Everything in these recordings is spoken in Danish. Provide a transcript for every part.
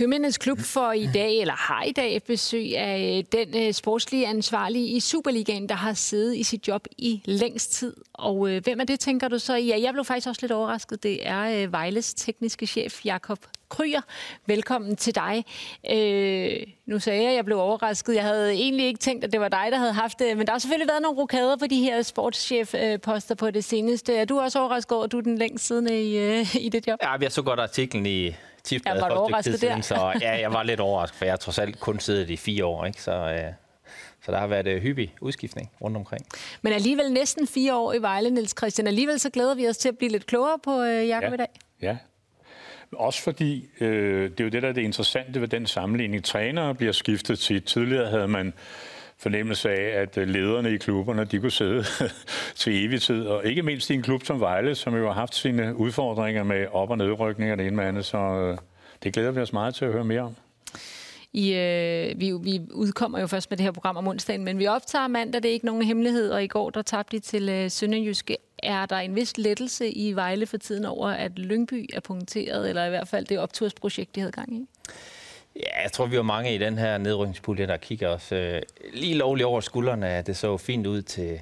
Købmændenes Klub for i dag, eller har i dag, besøg af øh, den øh, sportslige ansvarlige i Superligaen, der har siddet i sit job i længst tid. Og øh, hvem er det, tænker du så? Ja, jeg blev faktisk også lidt overrasket. Det er øh, Vejles tekniske chef, Jakob Kryer. Velkommen til dig. Øh, nu sagde jeg, at jeg blev overrasket. Jeg havde egentlig ikke tænkt, at det var dig, der havde haft det. Men der har selvfølgelig været nogle rokader på de her sportschef-poster på det seneste. Er du også overrasket over, at du er den længst siddende i, øh, i det job? Ja, jeg så godt artiklen i Tipsbladet for et stykke tid siden, så ja, jeg var lidt overrasket, for jeg har trods alt kun siddet i fire år, ikke? Så, øh, så der har været øh, hyppig udskiftning rundt omkring. Men alligevel næsten fire år i Vejle, Niels Christian. Alligevel så glæder vi os til at blive lidt klogere på øh, Jakob ja. i dag. Ja, også fordi, øh, det er jo det, der er det interessante ved den sammenligning. Trænere bliver skiftet til. Tidligere havde man fornemmelse af, at øh, lederne i klubberne, de kunne sidde til evig tid. Og ikke mindst i en klub som Vejle, som jo har haft sine udfordringer med op- og nedrykninger det ene med andet. Så øh, det glæder vi os meget til at høre mere om. I, øh, vi, vi udkommer jo først med det her program om onsdagen, men vi optager mandag, det er ikke nogen hemmelighed, og i går der tabte de til øh, Sønderjyske. Er der en vis lettelse i Vejle for tiden over, at Lyngby er punkteret, eller i hvert fald det optursprojekt, de havde gang i? Ja, jeg tror, vi var mange i den her nedrykningspulje, der kigger os øh, lige lovligt over skuldrene. Det så fint ud til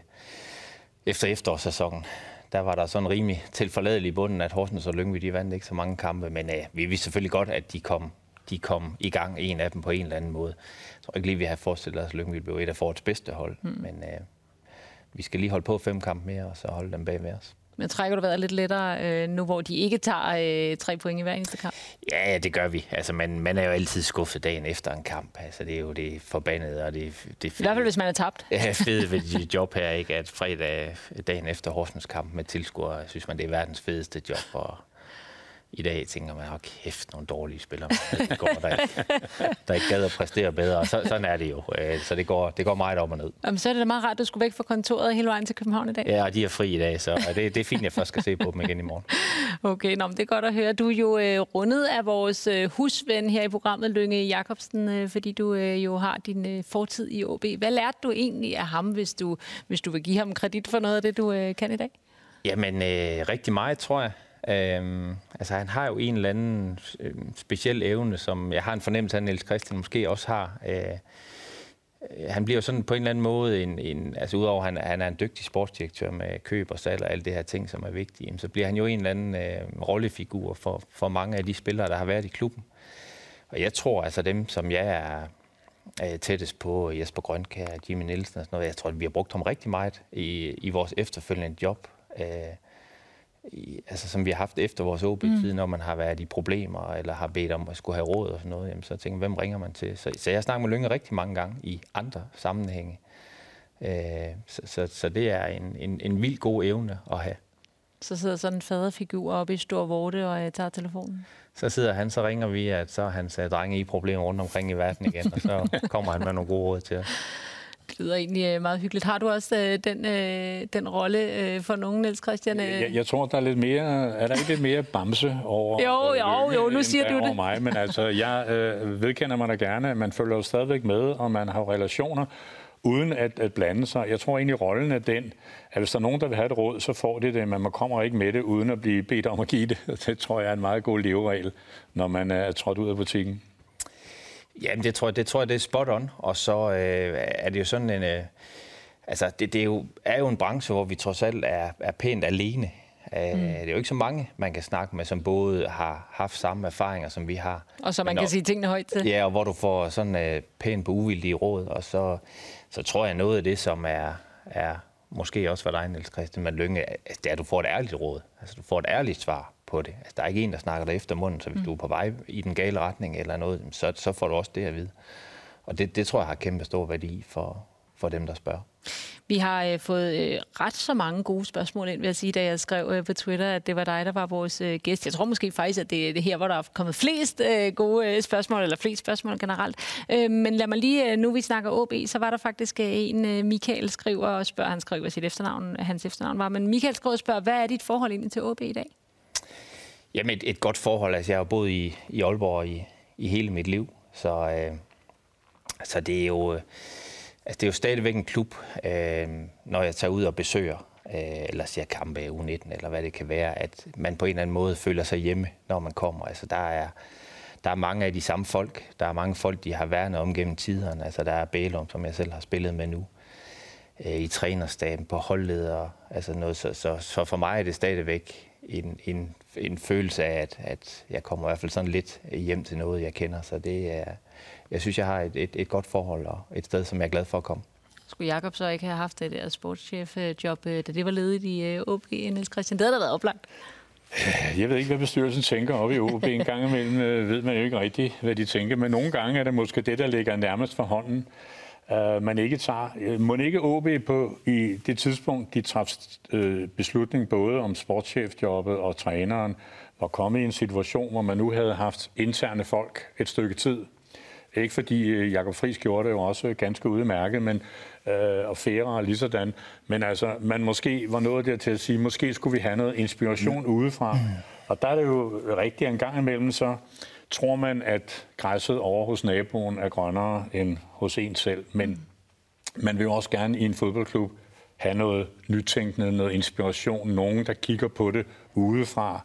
efter efterårssæsonen. Der var der sådan rimelig tilforladelig i bunden, at Horsens og Lyngby de vandt ikke så mange kampe, men øh, vi vidste selvfølgelig godt, at de kom, de kom i gang, en af dem på en eller anden måde. Jeg tror ikke lige, vi har forestillet os, at Lyngby blev et af forårets bedste hold, mm. men øh, vi skal lige holde på fem kampe mere, og så holde dem bag ved os. Men trækker du været lidt lettere øh, nu, hvor de ikke tager øh, tre point i hver eneste kamp? Ja, det gør vi. Altså, man, man er jo altid skuffet dagen efter en kamp. Altså, det er jo det forbandede, og det, det fede. I hvert fald, hvis man er tabt. Ja, fedt ved dit job her, ikke? At fredag, dagen efter Horsens kamp med tilskuere, synes man, det er verdens fedeste job. Og i dag tænker man, åh kæft, nogle dårlige spillere, der, går, der, der ikke gad at præstere bedre. Så, sådan er det jo. Øh, så det går, det går meget op og ned. Jamen, så er det da meget rart, at du skulle væk fra kontoret hele vejen til København i dag. Ja, og de er fri i dag, så det, det er fint, at jeg først skal se på dem igen i morgen. Okay, nå, men det er godt at høre. Du er jo øh, rundet af vores øh, husven her i programmet, Lønge Jacobsen, øh, fordi du øh, jo har din øh, fortid i OB. Hvad lærte du egentlig af ham, hvis du, hvis du vil give ham kredit for noget af det, du øh, kan i dag? Jamen, øh, rigtig meget, tror jeg. Øhm, altså han har jo en eller anden øh, speciel evne, som jeg har en fornemmelse af, at Niels Christian måske også har. Øh, øh, han bliver jo sådan på en eller anden måde, en, en, altså udover at han, han er en dygtig sportsdirektør med køb og salg og alle det her ting, som er vigtige, så bliver han jo en eller anden øh, rollefigur for, for mange af de spillere, der har været i klubben. Og jeg tror altså dem, som jeg er, tættest på, Jesper Grønkær, Jimmy Nielsen og sådan noget, jeg tror, at vi har brugt ham rigtig meget i, i vores efterfølgende job. Øh, i, altså, som vi har haft efter vores OB-tid, mm. når man har været i problemer, eller har bedt om at skulle have råd og sådan noget, jamen, så tænker jeg, hvem ringer man til? Så, så jeg snakker med Lønge rigtig mange gange i andre sammenhænge. Øh, så, så, så det er en, en, en vild god evne at have. Så sidder sådan en faderfigur oppe i Stor Vorte og uh, tager telefonen? Så sidder han, så ringer vi, at så er hans uh, drenge i problemer rundt omkring i verden igen, og så kommer han med nogle gode råd til os. Det lyder egentlig øh, meget hyggeligt. Har du også øh, den, øh, den rolle øh, for nogen, Niels Christian? Øh? Jeg, jeg tror, der er lidt mere... Er der ikke lidt mere bamse over... Jo, jo, jo, nu siger du det. mig, men altså, jeg øh, vedkender mig da gerne, at man følger jo stadigvæk med, og man har relationer, uden at, at blande sig. Jeg tror egentlig, rollen er den, at hvis der er nogen, der vil have et råd, så får de det, men man kommer ikke med det, uden at blive bedt om at give det. Det tror jeg er en meget god leveregel, når man er trådt ud af butikken. Jamen, det tror jeg, det tror jeg, det er spot on. Og så øh, er det jo sådan en... Øh, altså, det, det er, jo, er jo en branche, hvor vi trods alt er, er pænt alene. Øh, mm. Det er jo ikke så mange, man kan snakke med, som både har haft samme erfaringer, som vi har. Og så man Men, kan sige tingene højt til. Ja, og hvor du får sådan øh, pænt på uvildige råd. Og så, så tror jeg, noget af det, som er, er måske også for dig, Niels Christian, men Lønge, det er, at du får et ærligt råd. Altså, du får et ærligt svar på det. Altså, der er ikke en, der snakker dig efter munden, så hvis mm. du er på vej i den gale retning eller noget, så, så får du også det at vide. Og det, det tror jeg har kæmpe stor værdi for, for dem, der spørger. Vi har øh, fået øh, ret så mange gode spørgsmål ind, vil jeg sige, da jeg skrev øh, på Twitter, at det var dig, der var vores øh, gæst. Jeg tror måske faktisk, at det er det her, hvor der er kommet flest øh, gode øh, spørgsmål, eller flest spørgsmål generelt. Øh, men lad mig lige, øh, nu vi snakker OB, så var der faktisk øh, en, øh, Michael skriver og spørger, han skriver, sit efternavn, hans efternavn var, men Michael skriver og spørger, hvad er dit forhold egentlig til OB i dag? Jamen et, et godt forhold. Altså, jeg har boet i, i Aalborg i, i hele mit liv, så, øh, så det er jo... Øh, Altså, det er jo stadigvæk en klub, øh, når jeg tager ud og besøger, øh, eller ser kampe U19, eller hvad det kan være, at man på en eller anden måde føler sig hjemme, når man kommer. Altså, der er, der er mange af de samme folk. Der er mange folk, de har værnet om gennem tiderne. Altså, der er Bælum, som jeg selv har spillet med nu. Øh, I trænerstaben, på holdledere. Altså noget, så, så, så for mig er det stadigvæk en, en, en følelse af, at, at jeg kommer i hvert fald sådan lidt hjem til noget, jeg kender. Så det er, jeg synes, jeg har et, et, et godt forhold og et sted, som jeg er glad for at komme. Skulle Jakob så ikke have haft det der sportschef-job, da det var ledigt i OB, Niels Christian? Det havde da været oplagt. Jeg ved ikke, hvad bestyrelsen tænker op i OB. En gang imellem ved man jo ikke rigtigt, hvad de tænker. Men nogle gange er det måske det, der ligger nærmest for hånden. Uh, man ikke tager. Må ikke OB på i det tidspunkt, de træffede uh, beslutning både om sportschefjobbet og træneren, var kommet i en situation, hvor man nu havde haft interne folk et stykke tid. Ikke fordi Jakob Friis gjorde det jo også ganske udmærket, men øh, og færre og lige sådan. Men altså, man måske var nået der til at sige, måske skulle vi have noget inspiration mm. udefra. Mm. Og der er det jo rigtigt, en gang imellem så tror man, at græsset over hos naboen er grønnere end hos en selv. Men man vil jo også gerne i en fodboldklub have noget nytænkende, noget inspiration, nogen, der kigger på det udefra.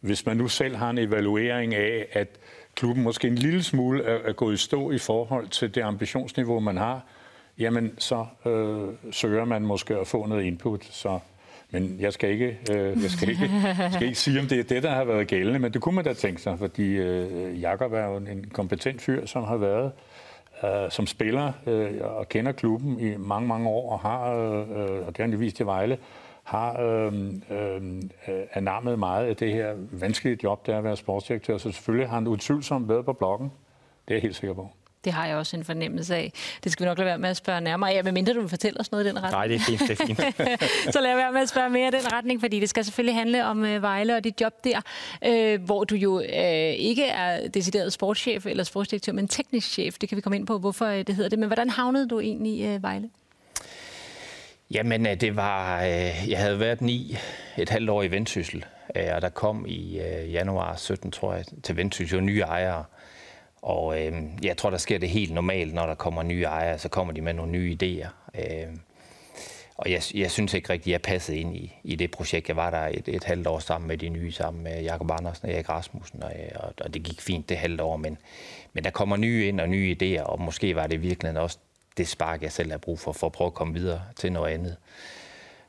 Hvis man nu selv har en evaluering af, at klubben måske en lille smule er, er gået i stå i forhold til det ambitionsniveau, man har, jamen så øh, søger man måske at få noget input. Så, men jeg skal, ikke, øh, jeg skal ikke, skal ikke sige, om det er det, der har været gældende, men det kunne man da tænke sig, fordi øh, Jakob er jo en kompetent fyr, som har været øh, som spiller øh, og kender klubben i mange, mange år, og har, øh, og det har han vist i Vejle, har øh, øh, anammet meget af det her vanskelige job, der er at være sportsdirektør. Så selvfølgelig har han utvivlsomt været på bloggen. Det er jeg helt sikker på. Det har jeg også en fornemmelse af. Det skal vi nok lade være med at spørge nærmere. Ja, mindre du vil fortælle os noget i den retning. Nej, det er fint. Det er fint. så lad være med at spørge mere i den retning, fordi det skal selvfølgelig handle om uh, Vejle og dit job der, uh, hvor du jo uh, ikke er decideret sportschef eller sportsdirektør, men teknisk chef. Det kan vi komme ind på, hvorfor det hedder det. Men hvordan havnede du egentlig i uh, Vejle? Jamen, det var... Uh, jeg havde været ni et halvt år i Vendsyssel, uh, og der kom i uh, januar 17, tror jeg, til Vendsyssel nye ejere. Og øh, jeg tror, der sker det helt normalt, når der kommer nye ejere, så kommer de med nogle nye idéer. Øh, og jeg, jeg synes ikke rigtigt, jeg passede ind i, i det projekt. Jeg var der et, et halvt år sammen med de nye, sammen med Jakob Andersen og Erik Rasmussen, og, øh, og, og det gik fint det halvt år. Men, men der kommer nye ind og nye idéer, og måske var det virkelig også det spark, jeg selv har brug for, for at prøve at komme videre til noget andet.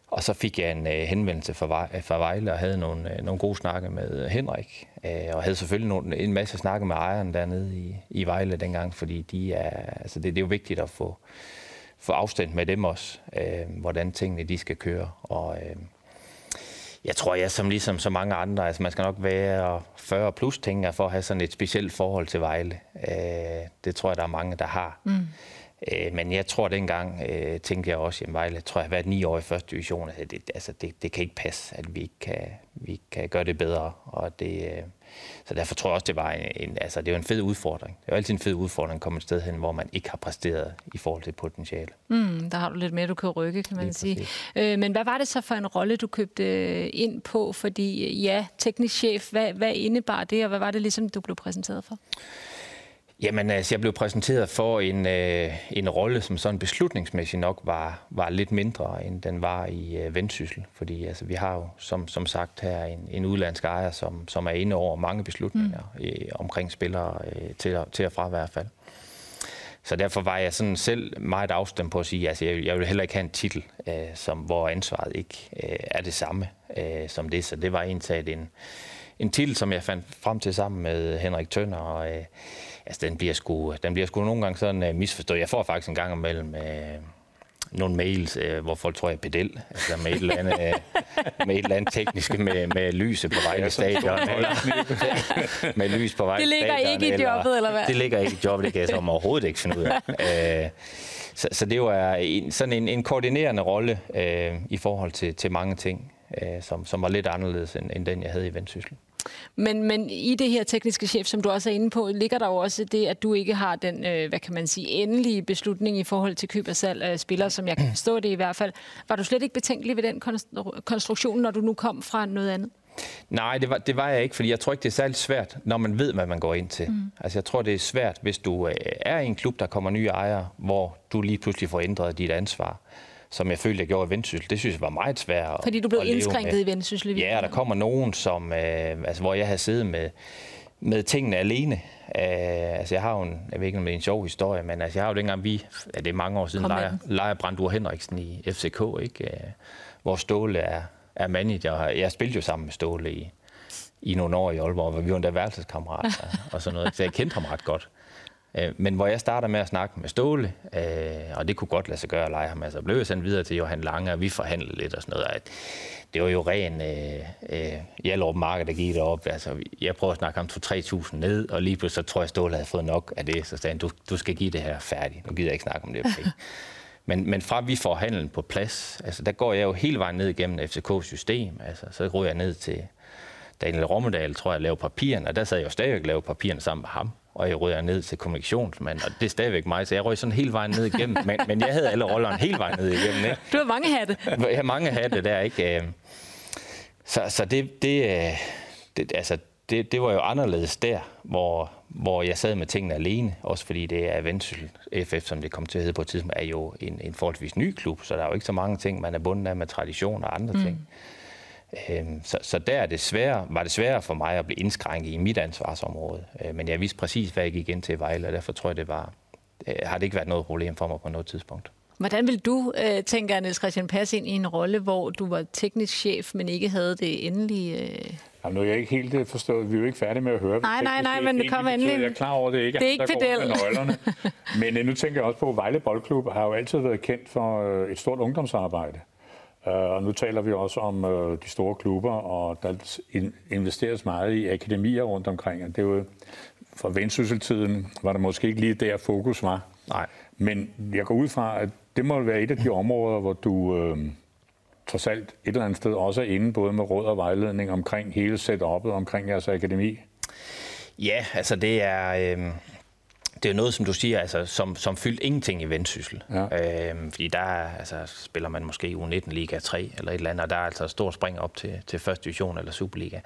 Og så fik jeg en øh, henvendelse fra, fra Vejle og havde nogle, øh, nogle gode snakke med Henrik. Øh, og havde selvfølgelig nogle, en masse snakke med ejeren dernede i, i Vejle dengang, fordi de er, altså det, det er jo vigtigt at få, få afstand med dem også, øh, hvordan tingene de skal køre. Og øh, jeg tror, jeg som ligesom så mange andre, altså man skal nok være 40 plus, tænker for at have sådan et specielt forhold til Vejle. Øh, det tror jeg, der er mange, der har. Mm. Øh, men jeg tror dengang, øh, tænkte jeg også, at Vejle, tror jeg har været ni år i første division. Altså det, altså det, det kan ikke passe, at vi ikke kan, vi kan gøre det bedre. Og det, øh, så derfor tror jeg også, det var en, en, altså det var en fed udfordring. Det er altid en fed udfordring at komme et sted hen, hvor man ikke har præsteret i forhold til potentiale. Mm, der har du lidt mere, du kan rykke, kan man Lige sige. Øh, men hvad var det så for en rolle, du købte øh, ind på? Fordi ja, teknisk chef, hvad, hvad indebar det, og hvad var det ligesom, du blev præsenteret for? Jamen, altså, jeg blev præsenteret for en, øh, en rolle, som sådan beslutningsmæssigt nok var, var lidt mindre, end den var i øh, Vendsyssel. Fordi altså, vi har jo, som, som sagt, her en, en udlandsk ejer, som, som er inde over mange beslutninger mm. øh, omkring spillere øh, til, til og fra i hvert fald. Så derfor var jeg sådan selv meget afstemt på at sige, at altså, jeg, jeg vil heller ikke have en titel, øh, som, hvor ansvaret ikke øh, er det samme øh, som det. Så det var egentlig en, en titel, som jeg fandt frem til sammen med Henrik Tønder. Og, øh, altså, den bliver sgu, den bliver sgu nogle gange sådan uh, misforstået. Jeg får faktisk en gang imellem uh, nogle mails, uh, hvor folk tror, jeg er pedel, altså med et eller andet, uh, med et eller andet teknisk med, med lyset på vej i stadion. med lys på vej Det ligger stadion, ikke i jobbet, eller hvad? Det ligger ikke i jobbet, det kan jeg så overhovedet ikke finde ud af. Uh, så, så det var en, sådan en, en koordinerende rolle uh, i forhold til, til mange ting, uh, som, som var lidt anderledes end, end den, jeg havde i Vendsyssel. Men, men i det her tekniske chef, som du også er inde på, ligger der jo også det, at du ikke har den, øh, hvad kan man sige, endelige beslutning i forhold til køb og salg af spillere, som jeg kan forstå det i hvert fald. Var du slet ikke betænkelig ved den konstruktion, når du nu kom fra noget andet? Nej, det var, det var jeg ikke, fordi jeg tror ikke, det er særlig svært, når man ved, hvad man går ind til. Mm. Altså, jeg tror, det er svært, hvis du øh, er i en klub, der kommer nye ejere, hvor du lige pludselig får ændret dit ansvar som jeg følte, jeg gjorde i Vendsyssel. Det synes jeg var meget svært Fordi du blev indskrænket i Vendsyssel? Ja, der kommer nogen, som, øh, altså, hvor jeg havde siddet med, med tingene alene. Uh, altså jeg har jo en, jeg ved ikke om det er en sjov historie, men altså jeg har jo dengang vi, ja, det er mange år siden, leger, leger Brandur Henriksen i FCK, ikke? Uh, hvor Ståle er, er manager. Jeg spillede jo sammen med Ståle i, i nogle år i Aalborg, hvor vi var endda værelseskammerater og sådan noget, så jeg kendte ham ret godt. Uh, men hvor jeg starter med at snakke med Ståle, uh, og det kunne godt lade sig gøre at lege ham, altså blev jeg sendt videre til Johan Lange, og vi forhandlede lidt og sådan noget. At det var jo ren øh, øh, Hjallerup Marked, der gik derop. Altså, jeg prøvede at snakke ham 2-3.000 ned, og lige pludselig så tror jeg, Ståle havde fået nok af det. Så sagde han, du, du skal give det her færdigt. Nu gider jeg ikke snakke om det. Okay. Men, men fra vi får handlen på plads, altså der går jeg jo hele vejen ned igennem FCK's system. Altså, så går jeg ned til Daniel Rommedal, tror jeg, lave papirerne, og der sad jeg jo stadigvæk og lavede papirerne sammen med ham og jeg rører ned til kommunikationsmand, og det er stadigvæk mig, så jeg røg sådan hele vejen ned igennem, men, men jeg havde alle rollerne hele vejen ned igennem. Ikke? Du har mange hatte. Jeg har mange hatte der, ikke? Øhm, så, så det, det, øh, det, altså, det, det var jo anderledes der, hvor, hvor jeg sad med tingene alene, også fordi det er Vendsyssel FF, som det kom til at hedde på et tidspunkt, er jo en, en forholdsvis ny klub, så der er jo ikke så mange ting, man er bundet af med tradition og andre mm. ting. Øhm, så, så der er det svære, var det sværere for mig at blive indskrænket i mit ansvarsområde. Øh, men jeg vidste præcis, hvad jeg gik ind til i Vejle, og derfor tror jeg, det var, øh, har det ikke været noget problem for mig på noget tidspunkt. Hvordan vil du, øh, tænker Niels Christian, passe ind i en rolle, hvor du var teknisk chef, men ikke havde det endelige... Jamen, nu er jeg ikke helt forstået. Vi er jo ikke færdige med at høre. Nej, nej, nej, men det kommer endelig. Jeg er klar over, det ikke det er ikke der går med nøglerne. men nu tænker jeg også på, at Vejle Boldklub har jo altid været kendt for et stort ungdomsarbejde. Uh, og nu taler vi også om uh, de store klubber, og der investeres meget i akademier rundt omkring. Og det er jo, for vendsysseltiden var der måske ikke lige der fokus var. Nej. Men jeg går ud fra, at det må være et af de områder, hvor du øh, trods alt et eller andet sted også er inde, både med råd og vejledning omkring hele setup'et omkring jeres akademi. Ja, altså det er... Øh det er noget, som du siger, altså, som, som fyldt ingenting i vendsyssel. Ja. Øhm, fordi der altså, spiller man måske i U19 Liga 3 eller et eller andet, og der er altså et stort spring op til, til første division eller Superliga.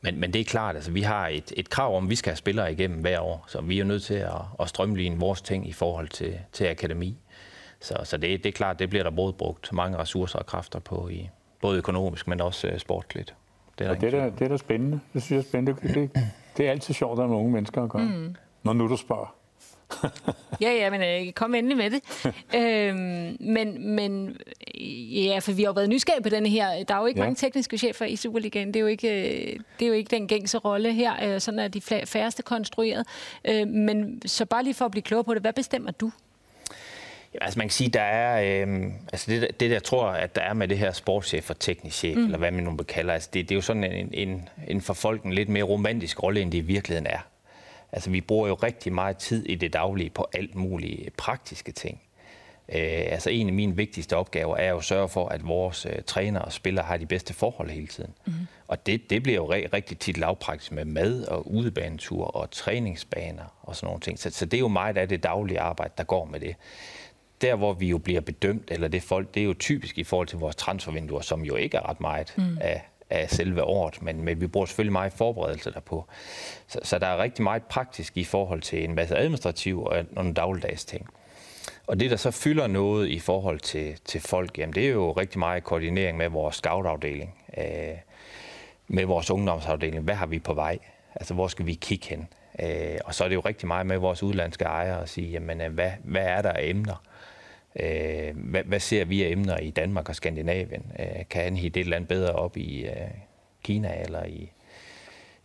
Men, men det er klart, altså vi har et, et krav om, at vi skal have spillere igennem hver år, så vi er nødt til at, at strømline vores ting i forhold til, til akademi. Så, så det, det er klart, det bliver der både brugt mange ressourcer og kræfter på, i, både økonomisk, men også uh, sportligt. Det er, ja, det, er der, det er da spændende. Det synes jeg er spændende. Det, det er altid sjovt, at med unge mennesker at gøre. Mm. Når nu du spørger. ja, ja, men øh, kom endelig med det. øhm, men, men ja, for vi har jo været nysgerrige på den her. Der er jo ikke ja. mange tekniske chefer i Superligaen. Det er jo ikke, øh, det er jo ikke den gængse rolle her. Øh, sådan er de færreste konstrueret. Øh, men så bare lige for at blive klogere på det, hvad bestemmer du? Ja, altså man kan sige, der er, øh, altså det, det der tror, at der er med det her sportschef og teknisk chef, mm. eller hvad man nu kalder, altså det, det er jo sådan en, en, en for folk en lidt mere romantisk rolle, end det i virkeligheden er. Altså, vi bruger jo rigtig meget tid i det daglige på alt mulige praktiske ting. Øh, altså, en af mine vigtigste opgaver er jo at sørge for, at vores øh, trænere og spillere har de bedste forhold hele tiden. Mm. Og det, det bliver jo rigtig tit lavpraktisk med mad og udebaneture og træningsbaner og sådan nogle ting. Så, så det er jo meget af det daglige arbejde, der går med det. Der, hvor vi jo bliver bedømt, eller det folk, det er jo typisk i forhold til vores transfervinduer, som jo ikke er ret meget mm. af, af selve året, men, men vi bruger selvfølgelig meget forberedelse derpå. Så, så der er rigtig meget praktisk i forhold til en masse administrativ og nogle dagligdags ting. Og det, der så fylder noget i forhold til, til folk, jamen det er jo rigtig meget koordinering med vores scoutafdeling, øh, med vores ungdomsafdeling. Hvad har vi på vej? Altså, hvor skal vi kigge hen? Øh, og så er det jo rigtig meget med vores udlandske ejere at sige, jamen, øh, hvad, hvad er der af emner? Øh, hvad, hvad ser vi af emner i Danmark og Skandinavien? Øh, kan han hitte et eller andet bedre op i øh, Kina eller i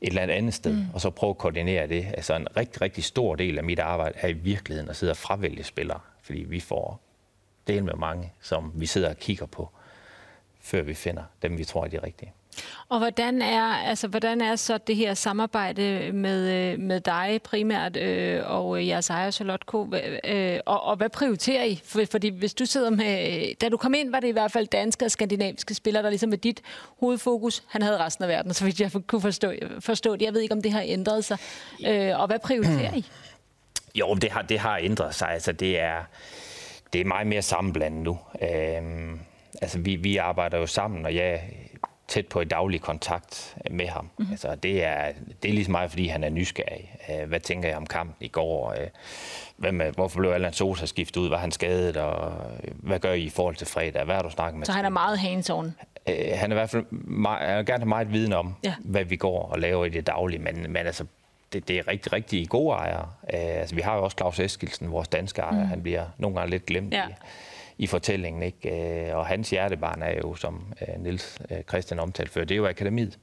et eller andet andet sted, mm. og så prøve at koordinere det. Altså en rigtig, rigtig stor del af mit arbejde er i virkeligheden at sidde og fravælge spillere, fordi vi får del med mange, som vi sidder og kigger på, før vi finder dem, vi tror er de rigtige. Og hvordan er, altså, hvordan er så det her samarbejde med, øh, med dig primært øh, og jeres ejer Charlotte K. Øh, og, og hvad prioriterer I? For, fordi hvis du sidder med... Da du kom ind, var det i hvert fald danske og skandinaviske spillere, der ligesom med dit hovedfokus, han havde resten af verden, så vidt jeg kunne forstå, forstå det. Jeg ved ikke, om det har ændret sig. Øh, og hvad prioriterer I? Jo, det har, det har ændret sig. Altså, det er, det er meget mere sammenblandet nu. Øh, altså, vi, vi arbejder jo sammen, og jeg tæt på i daglig kontakt med ham. Mm-hmm. Altså, det, er, det er ligesom meget, fordi han er nysgerrig. Uh, hvad tænker jeg om kampen i går? Hvad med, hvorfor blev Allan Sosa skiftet ud? Var han skadet? Og hvad gør I i forhold til fredag? Hvad har du snakket med? Så han er meget hands on? Han er i hvert fald meget, vil gerne have meget viden om, ja. hvad vi går og laver i det daglige. Men, men altså, det, det er rigtig, rigtig gode ejere. Altså, vi har jo også Claus Eskilsen, vores danske ejer. Mm. Han bliver nogle gange lidt glemt ja. i, i fortællingen. Ikke? Øh, og hans hjertebarn er jo, som øh, Nils øh, Christian omtalte før, det er jo akademiet.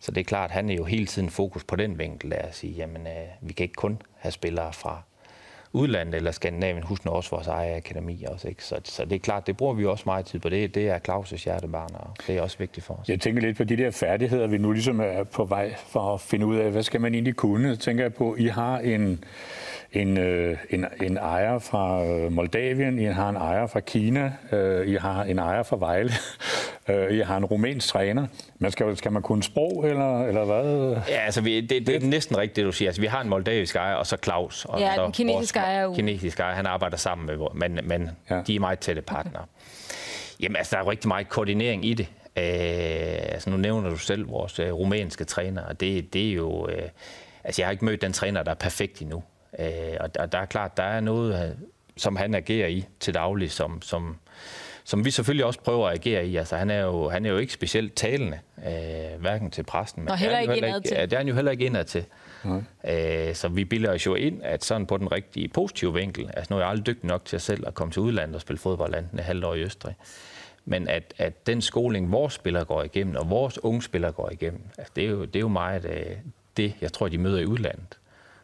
Så det er klart, at han er jo hele tiden fokus på den vinkel der at sige, jamen, vi kan ikke kun have spillere fra udlandet eller Skandinavien, husk nu også vores eget akademi også. Ikke? Så, så det er klart, det bruger vi også meget tid på. Det, det er Claus' hjertebarn, og det er også vigtigt for os. Jeg tænker lidt på de der færdigheder, vi nu ligesom er på vej for at finde ud af, hvad skal man egentlig kunne? Så tænker jeg på, I har en, en, øh, en, en ejer fra øh, Moldavien, I har en ejer fra Kina, øh, I har en ejer fra Vejle, øh, I har en rumænsk træner. Men skal, skal man kunne sprog, eller, eller hvad? Ja, altså vi, det, det er næsten rigtigt, det du siger. Altså, vi har en moldavisk ejer, og så Claus. Og ja, så den kinesiske ejer jo. Kinesiske ejer, han arbejder sammen med, men, men ja. de er meget tætte partnere. Okay. Jamen altså, der er rigtig meget koordinering i det. Øh, altså, nu nævner du selv vores øh, rumænske træner, og det, det er jo... Øh, altså, jeg har ikke mødt den træner, der er perfekt endnu. Øh, og, og der er klart, der er noget, øh, som han agerer i til daglig, som, som, som vi selvfølgelig også prøver at agere i. Altså, han, er jo, han er jo ikke specielt talende, øh, hverken til præsten, men heller ikke heller ikke, til. Ja, det er han jo heller ikke indad til. Øh, så vi bilder os jo ind, at sådan på den rigtige positive vinkel, altså nu er jeg aldrig dygtig nok til at selv at komme til udlandet og spille fodbold andet end halvt år i Østrig, men at, at den skoling, vores spillere går igennem, og vores unge spillere går igennem, altså det, er jo, det er jo meget øh, det, jeg tror, de møder i udlandet.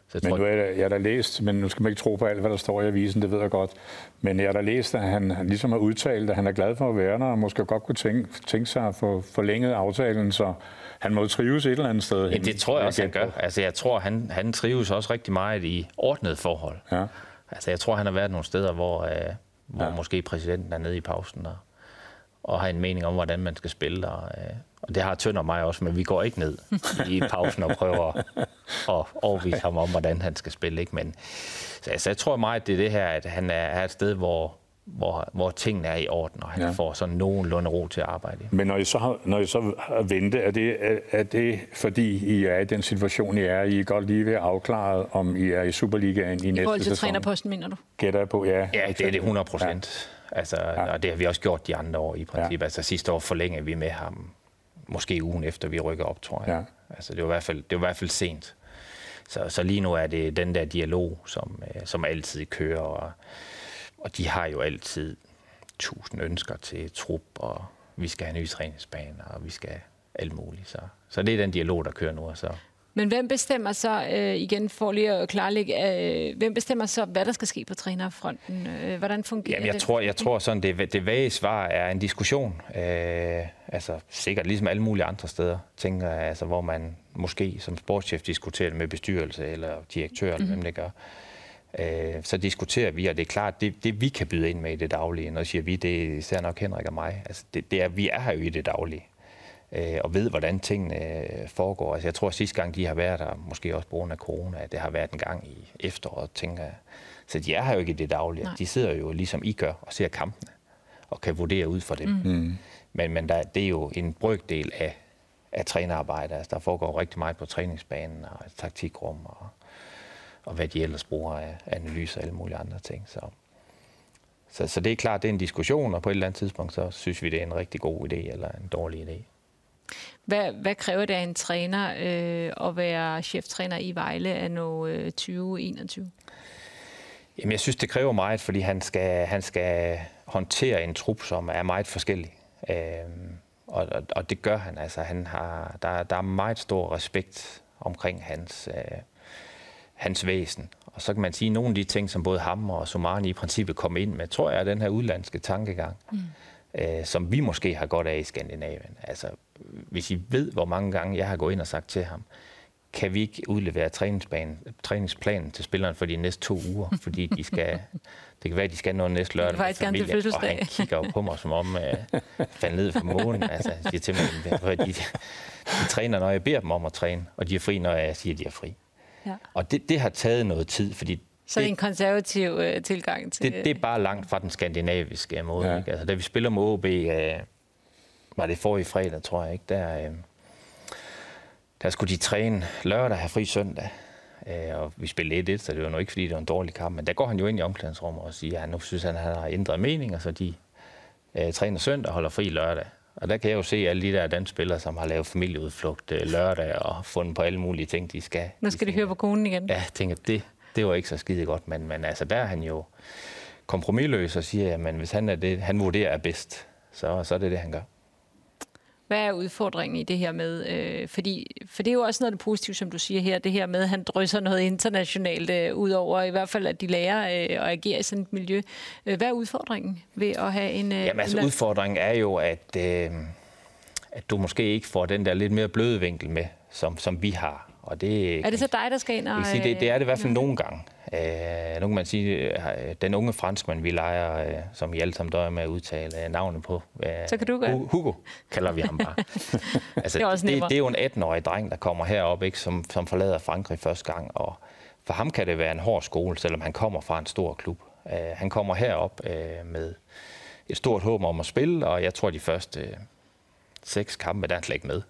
Så jeg men tror, nu er jeg, jeg har da læst, men nu skal man ikke tro på alt, hvad der står i avisen, det ved jeg godt. Men jeg har da læst, at han, han ligesom har udtalt, at han er glad for at være der, og måske godt kunne tænke, tænke sig at få forlænget aftalen, så han må trives et eller andet sted. Ja, det tror jeg også, han gør. Altså, jeg tror, han, han trives også rigtig meget i ordnet forhold. Ja. Altså, jeg tror, han har været nogle steder, hvor, øh, hvor ja. måske præsidenten er nede i pausen og, og har en mening om, hvordan man skal spille. Og, øh, og det har Tønder mig også, men vi går ikke ned i pausen og prøver at overvise ham om, hvordan han skal spille. Ikke? Men, så altså, jeg tror meget, det er det her, at han er, er et sted, hvor, hvor, hvor tingene er i orden, og han ja. får sådan nogenlunde ro til at arbejde. Men når I så har, når I så har ventet, er det, er, er det fordi I er i den situation, I er I er godt lige ved at afklare, om I er i Superligaen i, I næste sæson? I forhold til trænerposten, mener du? Gætter jeg på, ja. Ja, det er det 100 procent. Ja. Altså, ja. Og det har vi også gjort de andre år i princippet. Ja. Altså sidste år forlængede vi med ham måske ugen efter vi rykker op, tror jeg. Ja. Altså, det var i hvert fald, det var i hvert fald sent. Så, så lige nu er det den der dialog, som, øh, som altid kører, og, og de har jo altid tusind ønsker til trup, og vi skal have nye træningsbaner, og vi skal alt muligt. Så, så det er den dialog, der kører nu. Og så men hvem bestemmer så, øh, igen for lige at klarlægge, øh, hvem bestemmer så, hvad der skal ske på trænerfronten? Øh, hvordan fungerer Jamen, jeg det? Tror, jeg tror sådan, det, det vage svar er en diskussion. Øh, altså sikkert ligesom alle mulige andre steder, tænker jeg, altså, hvor man måske som sportschef diskuterer det med bestyrelse eller direktør, mm-hmm. eller hvem det gør. Øh, så diskuterer vi, og det er klart, det, det vi kan byde ind med i det daglige, når siger vi, det er især nok Henrik og mig, altså det, det er, vi er her jo i det daglige øh, og ved, hvordan tingene øh, foregår. Altså, jeg tror, at sidste gang, de har været der, måske også på grund af corona, at det har været en gang i efteråret, tænker jeg. Så de er her jo ikke i det daglige. Nej. De sidder jo ligesom I gør og ser kampene og kan vurdere ud for dem. Mm. mm. Men, men der, det er jo en brøkdel af, af trænerarbejde. Altså, der foregår rigtig meget på træningsbanen og taktikrum og, og hvad de ellers bruger af analyser og alle mulige andre ting. Så, så, så det er klart, det er en diskussion, og på et eller andet tidspunkt, så synes vi, det er en rigtig god idé eller en dårlig idé. Hvad, hvad kræver det af en træner øh, at være cheftræner i Vejle af nu øh, 2021? Jamen, jeg synes, det kræver meget, fordi han skal, han skal håndtere en trup, som er meget forskellig. Øh, og, og, og det gør han. Altså, han har, der, der er meget stor respekt omkring hans, øh, hans væsen. Og så kan man sige, at nogle af de ting, som både ham og Somani i princippet kom ind med, tror jeg er den her udlandske tankegang. Mm øh, som vi måske har godt af i Skandinavien. Altså, hvis I ved, hvor mange gange jeg har gået ind og sagt til ham, kan vi ikke udlevere træningsplanen til spilleren for de næste to uger, fordi de skal, det kan være, at de skal noget næste lørdag med familie, og han kigger jo på mig som om, at uh, falde ned fra månen. Altså, jeg siger til mig, de, de træner, når jeg beder dem om at træne, og de er fri, når jeg siger, at de er fri. Ja. Og det, det har taget noget tid, fordi så det en konservativ øh, tilgang til... Det, det er bare langt fra den skandinaviske måde. Ja. Ikke? Altså, da vi spiller med OB, øh, var det for i fredag, tror jeg, ikke? Der, øh, der skulle de træne lørdag have fri søndag. Øh, og vi spillede 1-1, så det var nu ikke, fordi det var en dårlig kamp. Men der går han jo ind i omklædningsrummet og siger, at nu synes han, at han har ændret mening, og så de øh, træner søndag og holder fri lørdag. Og der kan jeg jo se alle de der dansspillere, som har lavet familieudflugt øh, lørdag og fundet på alle mulige ting, de skal. Nu skal de, de høre på konen igen. Ja, jeg tænker, det, det var ikke så skide godt, men, men altså, der er han jo kompromilløs og siger, at hvis han er det, han vurderer er bedst, så, så er det det, han gør. Hvad er udfordringen i det her med, øh, fordi, for det er jo også noget af det positive, som du siger her, det her med, at han drysser noget internationalt øh, ud over, i hvert fald at de lærer øh, at agere i sådan et miljø. Øh, hvad er udfordringen ved at have en... Øh, Jamen altså, udfordringen er jo, at, øh, at du måske ikke får den der lidt mere bløde vinkel med, som, som vi har. Og det, er det så dig, der skal ind og... Sige, det, det er det i hvert fald nogle gange. Øh, nu kan man sige, øh, den unge franskmand, vi leger, øh, som I alle sammen døjer med at udtale øh, navnet på. Øh, så kan du gøre Hugo kalder vi ham bare. altså, det, er det, det er jo en 18-årig dreng, der kommer herop, ikke, som, som forlader Frankrig første gang. Og for ham kan det være en hård skole, selvom han kommer fra en stor klub. Øh, han kommer herop øh, med et stort håb om at spille, og jeg tror, de første øh, seks kampe, der er han slet ikke med.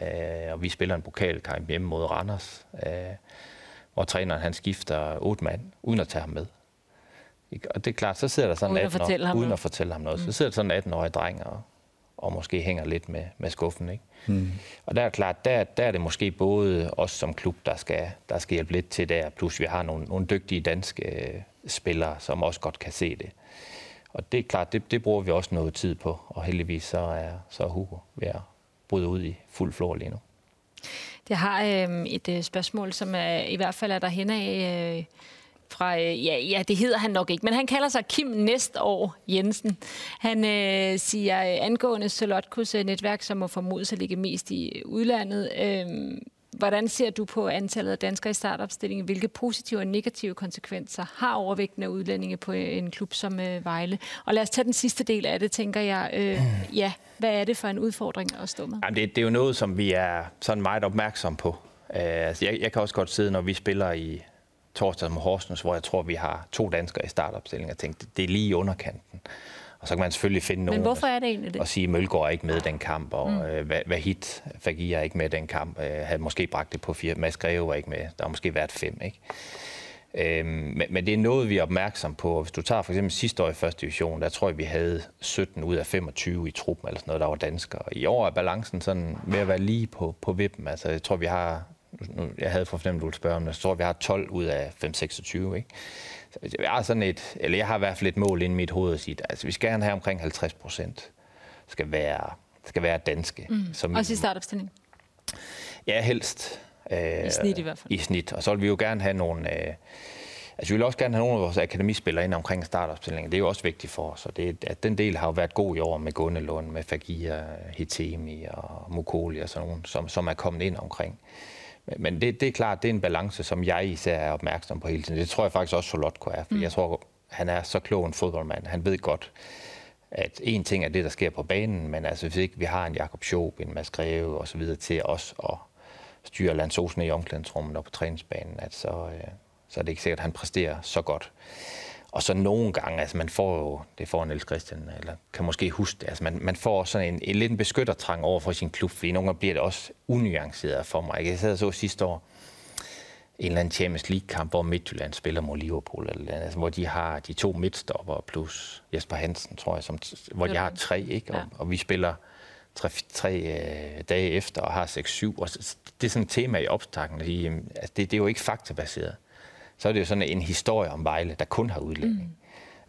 Øh, og vi spiller en pokalkamp hjemme mod Randers. Øh, hvor træneren han skifter otte mand, uden at tage ham med. Og det er klart, så sidder der sådan uden 18 at år, uden at fortælle ham noget. Mm. Så sidder der sådan en 18-årig dreng og, og måske hænger lidt med, med skuffen. Ikke? Mm. Og der er klart, der, der er det måske både os som klub, der skal, der skal hjælpe lidt til der, plus vi har nogle, nogle dygtige danske øh, spillere, som også godt kan se det. Og det er klart, det, det bruger vi også noget tid på, og heldigvis så er, så er Hugo ved at bryder ud i fuld flor lige nu. Jeg har øh, et øh, spørgsmål, som er, i hvert fald er der hen af... Øh, fra, øh, ja, ja, det hedder han nok ikke, men han kalder sig Kim Næstår Jensen. Han øh, siger øh, angående Solotkus øh, netværk, som må formodes at ligge mest i udlandet. Øh, Hvordan ser du på antallet af danskere i startopstillingen? Hvilke positive og negative konsekvenser har overvægten af udlændinge på øh, en klub som øh, Vejle? Og lad os tage den sidste del af det, tænker jeg. Øh, ja, hvad er det for en udfordring at stå med? Jamen, det, det er jo noget, som vi er sådan meget opmærksom på. Uh, altså, jeg, jeg kan også godt sidde, når vi spiller i torsdag med Horsens, hvor jeg tror, vi har to danskere i startopstillingen, og tænkte, det, det er lige i underkanten. Og så kan man selvfølgelig finde nogen Men hvorfor er det egentlig det? og sige, at Mølgaard er ikke med den kamp, og mm. øh, hvad, hvad hit Fagir er ikke med den kamp. Øh, havde måske bragt det på fire. Mads Greve var ikke med. Der har måske været fem, ikke? Øhm, men, men det er noget, vi er opmærksom på. Hvis du tager for eksempel sidste år i første division, der tror jeg, vi havde 17 ud af 25 i truppen, eller sådan noget, der var danskere. I år er balancen sådan med at være lige på, på vippen. Altså, jeg tror, vi har... Nu, jeg havde for fornemt, at du spørge om det. Jeg tror, vi har 12 ud af 5-26, ikke? Jeg har sådan et, eller jeg har i hvert fald et mål inde i mit hoved at sige, altså vi skal gerne have omkring 50 procent skal være, skal være danske. Mm. Som Også i startopstilling? Ja, helst. Øh, I snit i hvert fald. I snit. Og så vil vi jo gerne have nogle... Øh, altså vi vil også gerne have nogle af vores akademispillere ind omkring startopstillingen. Det er jo også vigtigt for os. Og det, at den del har jo været god i år med Gundelund, med Fagir, Hitemi og Mukoli og sådan nogle, som, som er kommet ind omkring. Men det, det er klart, det er en balance, som jeg især er opmærksom på hele tiden. Det tror jeg faktisk også, Solotko er, for mm. jeg tror, han er så klog en fodboldmand. Han ved godt, at en ting er det, der sker på banen, men altså hvis ikke vi har en Jakob Schob, en Mads Greve og så videre til os at styre Landsosene i omklædningsrummet og på træningsbanen, at så, øh, så er det ikke sikkert, at han præsterer så godt. Og så nogle gange, altså man får jo, det får Niels Christian, eller kan måske huske det, altså man, man får sådan en, en lidt en beskyttertrang over for sin klub, fordi nogle gange bliver det også unuanceret for mig. Jeg sad så sidste år, en eller anden Champions League-kamp, hvor Midtjylland spiller mod Liverpool, eller, altså, hvor de har de to midtstopper plus Jesper Hansen, tror jeg, som, hvor de har tre, ikke? Og, ja. og vi spiller tre, tre øh, dage efter og har 6-7. Og det er sådan et tema i opstarten. Altså, det, det er jo ikke faktabaseret så er det jo sådan en historie om Vejle, der kun har udlænding. Mm.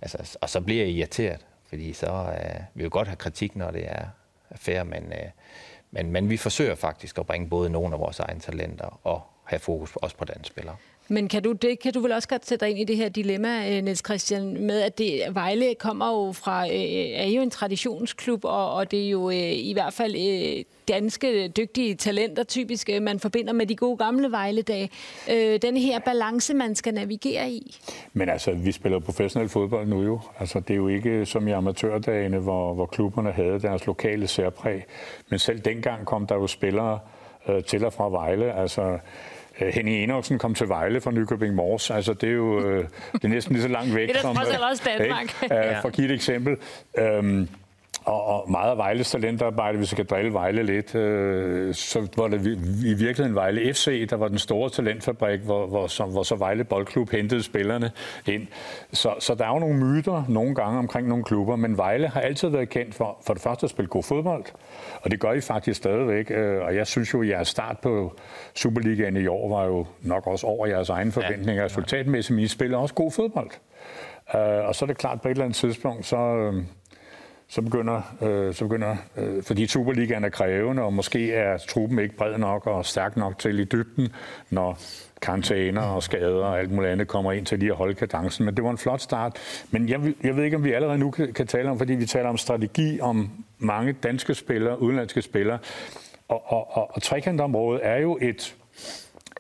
Altså, og så bliver jeg irriteret, fordi så øh, vi jo godt have kritik, når det er fair, men, øh, men, men vi forsøger faktisk at bringe både nogle af vores egne talenter og have fokus også på spillere. Men kan du, det kan du vel også godt sætte dig ind i det her dilemma, øh, Niels Christian, med at det, Vejle kommer jo fra, øh, er jo en traditionsklub, og, og det er jo øh, i hvert fald danske dygtige talenter typisk, man forbinder med de gode gamle Vejledage. Den her balance, man skal navigere i. Men altså, vi spiller professionel fodbold nu jo. Altså, det er jo ikke som i amatørdagene, hvor, hvor klubberne havde deres lokale særpræg. Men selv dengang kom der jo spillere øh, til og fra Vejle. Altså, Øh, Henning Enoksen kom til Vejle fra Nykøbing Mors. Altså, det er jo øh, det er næsten lige så langt væk det er som... Det er også Danmark. Øh, for at give et eksempel. Øhm, og, og meget af Vejles talentarbejde, hvis vi skal drille Vejle lidt, øh, så var det i virkeligheden Vejle FC, der var den store talentfabrik, hvor, hvor, så, hvor så Vejle Boldklub hentede spillerne ind. Så, så der er jo nogle myter nogle gange omkring nogle klubber, men Vejle har altid været kendt for, for det første at spille god fodbold, og det gør I faktisk stadigvæk. Øh, og jeg synes jo, at jeres start på Superligaen i år var jo nok også over jeres egne forventninger. Ja. Resultatmæssigt, men I spiller også god fodbold. Uh, og så er det klart, på et eller andet tidspunkt, så, øh, så begynder, øh, så begynder øh, fordi Superligaen er krævende, og måske er truppen ikke bred nok og stærk nok til i dybden, når karantæner og skader og alt muligt andet kommer ind til lige at holde kadencen. Men det var en flot start. Men jeg, jeg ved ikke, om vi allerede nu kan, kan tale om, fordi vi taler om strategi, om mange danske spillere, udenlandske spillere. Og, og, og, og trekantområdet er jo et,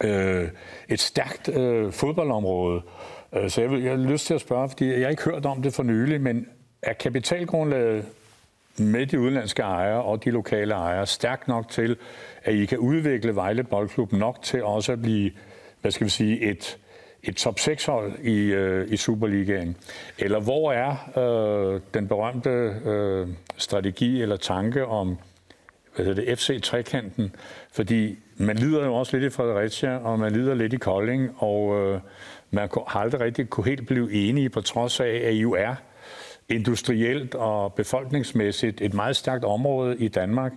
øh, et stærkt øh, fodboldområde. Øh, så jeg, vil, jeg har lyst til at spørge, fordi jeg har ikke hørt om det for nylig, men er kapitalgrundlaget med de udenlandske ejere og de lokale ejere stærkt nok til, at I kan udvikle Vejle Boldklub nok til også at blive, hvad skal vi sige, et, et top 6-hold i, øh, i Superligaen? Eller hvor er øh, den berømte øh, strategi eller tanke om hvad hedder det, FC-trekanten? Fordi man lider jo også lidt i Fredericia, og man lider lidt i Kolding, og øh, man har aldrig rigtig kunne helt blive enige, på trods af, at I jo er industrielt og befolkningsmæssigt et meget stærkt område i Danmark.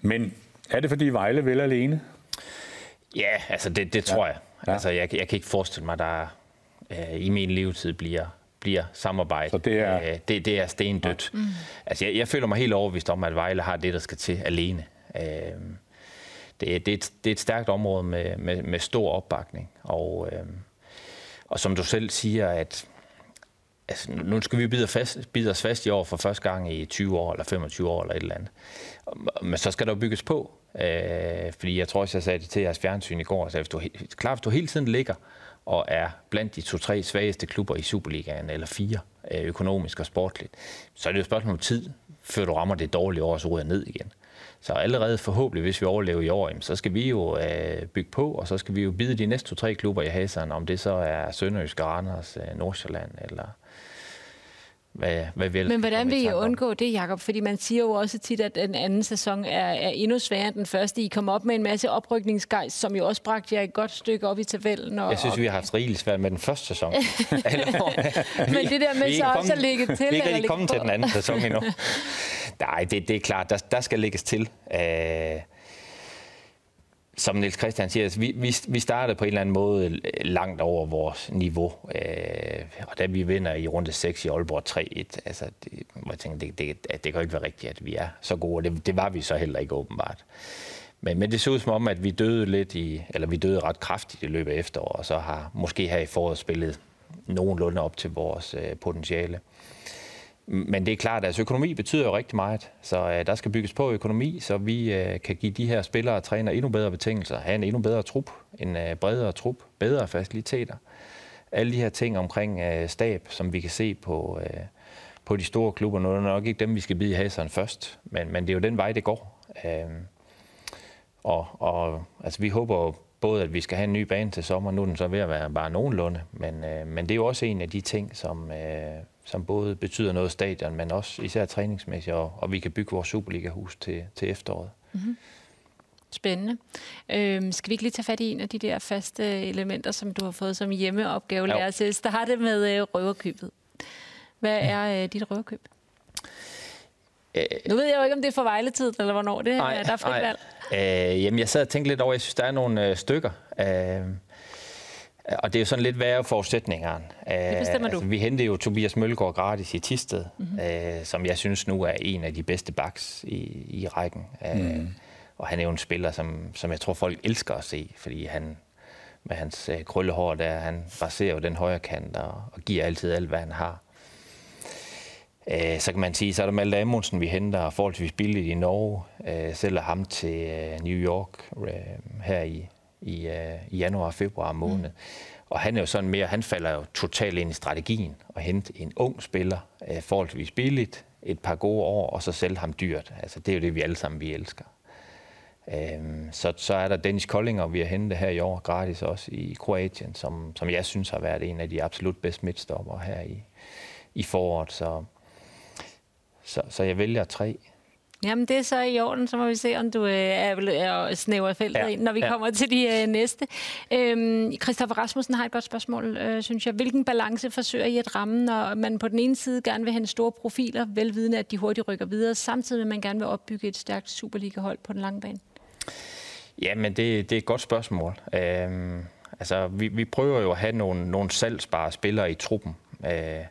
Men er det fordi Vejle vil alene? Ja, altså det, det tror ja. jeg. Ja. Altså jeg, jeg kan ikke forestille mig, der øh, i min levetid bliver bliver samarbejde. Så det er, øh, det, det er stendødt. Ja. Mm. Altså jeg, jeg føler mig helt overbevist om, at Vejle har det, der skal til alene. Øh, det, det, er et, det er et stærkt område med, med, med stor opbakning. Og, øh, og som du selv siger, at altså, nu skal vi bide, fast, bide os fast i år for første gang i 20 år, eller 25 år, eller et eller andet. Men så skal der jo bygges på. Øh, fordi jeg tror også, jeg sagde det til jeres fjernsyn i går. så hvis du, klar, hvis du hele tiden ligger og er blandt de to-tre svageste klubber i Superligaen, eller fire, øh, økonomisk og sportligt, så er det jo et spørgsmål om tid, før du rammer det dårlige år, og så ryger ned igen. Så allerede forhåbentlig, hvis vi overlever i år, så skal vi jo øh, bygge på, og så skal vi jo bide de næste to-tre klubber i haserne, om det så er Sønderjysk, Randers, øh, Nordsjælland eller hvad, hvad vil, Men hvordan vil I undgå det, Jacob? Fordi man siger jo også tit, at den anden sæson er, er endnu sværere end den første. I kom op med en masse oprykningsgejst, som jo også bragte jer et godt stykke op i tabellen. Og, jeg synes, vi har haft rigeligt svært med den første sæson. Men det der med så også at lægge til... Vi kan ikke komme til den anden sæson endnu. Nej, det, det er klart, der, der skal lægges til. Uh, som Niels Christian siger, vi, vi, vi startede på en eller anden måde langt over vores niveau. Øh, og da vi vinder i runde 6 i Aalborg 3-1, altså, det, jeg tænker, det, det, det kan jo ikke være rigtigt, at vi er så gode. Det, det var vi så heller ikke åbenbart. Men, men det så ud som om, at vi døde lidt i, eller vi døde ret kraftigt i løbet af efteråret, og så har måske her i foråret spillet nogenlunde op til vores øh, potentiale. Men det er klart, at altså, økonomi betyder jo rigtig meget, så øh, der skal bygges på økonomi, så vi øh, kan give de her spillere og træner endnu bedre betingelser, have en endnu bedre trup, en øh, bredere trup, bedre faciliteter. Alle de her ting omkring øh, stab, som vi kan se på, øh, på de store klubber. Nu er det nok ikke dem, vi skal bide i haseren først, men, men det er jo den vej, det går. Øh, og, og altså, vi håber både, at vi skal have en ny bane til sommer, nu er den så ved at være bare nogenlunde, men, øh, men det er jo også en af de ting, som, Øh, som både betyder noget stadion, men også især træningsmæssigt, og, og vi kan bygge vores Superliga-hus til, til efteråret. Mm-hmm. Spændende. Øhm, skal vi ikke lige tage fat i en af de der faste elementer, som du har fået som hjemmeopgave, lærer til? Starte med øh, røverkøbet. Hvad er øh, dit røverkøb? Øh, nu ved jeg jo ikke, om det er for vejletid, eller hvornår det er. Der er frit valg. Øh, jamen, jeg sad og tænkte lidt over, jeg synes, der er nogle øh, stykker. Øh, og det er jo sådan lidt værre forudsætninger. Det bestemmer du. Altså, vi hentede jo Tobias Mølgaard gratis i Tisted, mm-hmm. øh, som jeg synes nu er en af de bedste backs i, i rækken. Mm. og han er jo en spiller, som, som jeg tror folk elsker at se, fordi han med hans øh, krøllehår der, han baserer jo den højre kant og, og giver altid alt, hvad han har. Øh, så kan man sige, så er der Malte Amundsen, vi henter forholdsvis billigt i Norge, øh, sælger ham til øh, New York øh, her i i, øh, i januar og februar måned. Mm. Og han er jo sådan mere, han falder jo totalt ind i strategien og hente en ung spiller øh, forholdsvis billigt, et par gode år, og så sælge ham dyrt. Altså, det er jo det, vi alle sammen vi elsker. Um, så, så er der Dennis Kollinger, vi har hentet her i år gratis også i Kroatien, som, som jeg synes har været en af de absolut bedste midtstopper her i, i foråret. Så Så, så jeg vælger tre. Jamen, det er så i orden, så må vi se, om du øh, er, er snæver feltet ja. ind, når vi ja. kommer til de øh, næste. Øhm, Christoffer Rasmussen har et godt spørgsmål, øh, synes jeg. Hvilken balance forsøger I at ramme, når man på den ene side gerne vil have store profiler, velvidende at de hurtigt rykker videre, samtidig med at man gerne vil opbygge et stærkt Superliga-hold på den lange bane? Jamen, det, det er et godt spørgsmål. Øhm, altså, vi, vi prøver jo at have nogle, nogle salgsbare spillere i truppen, øh,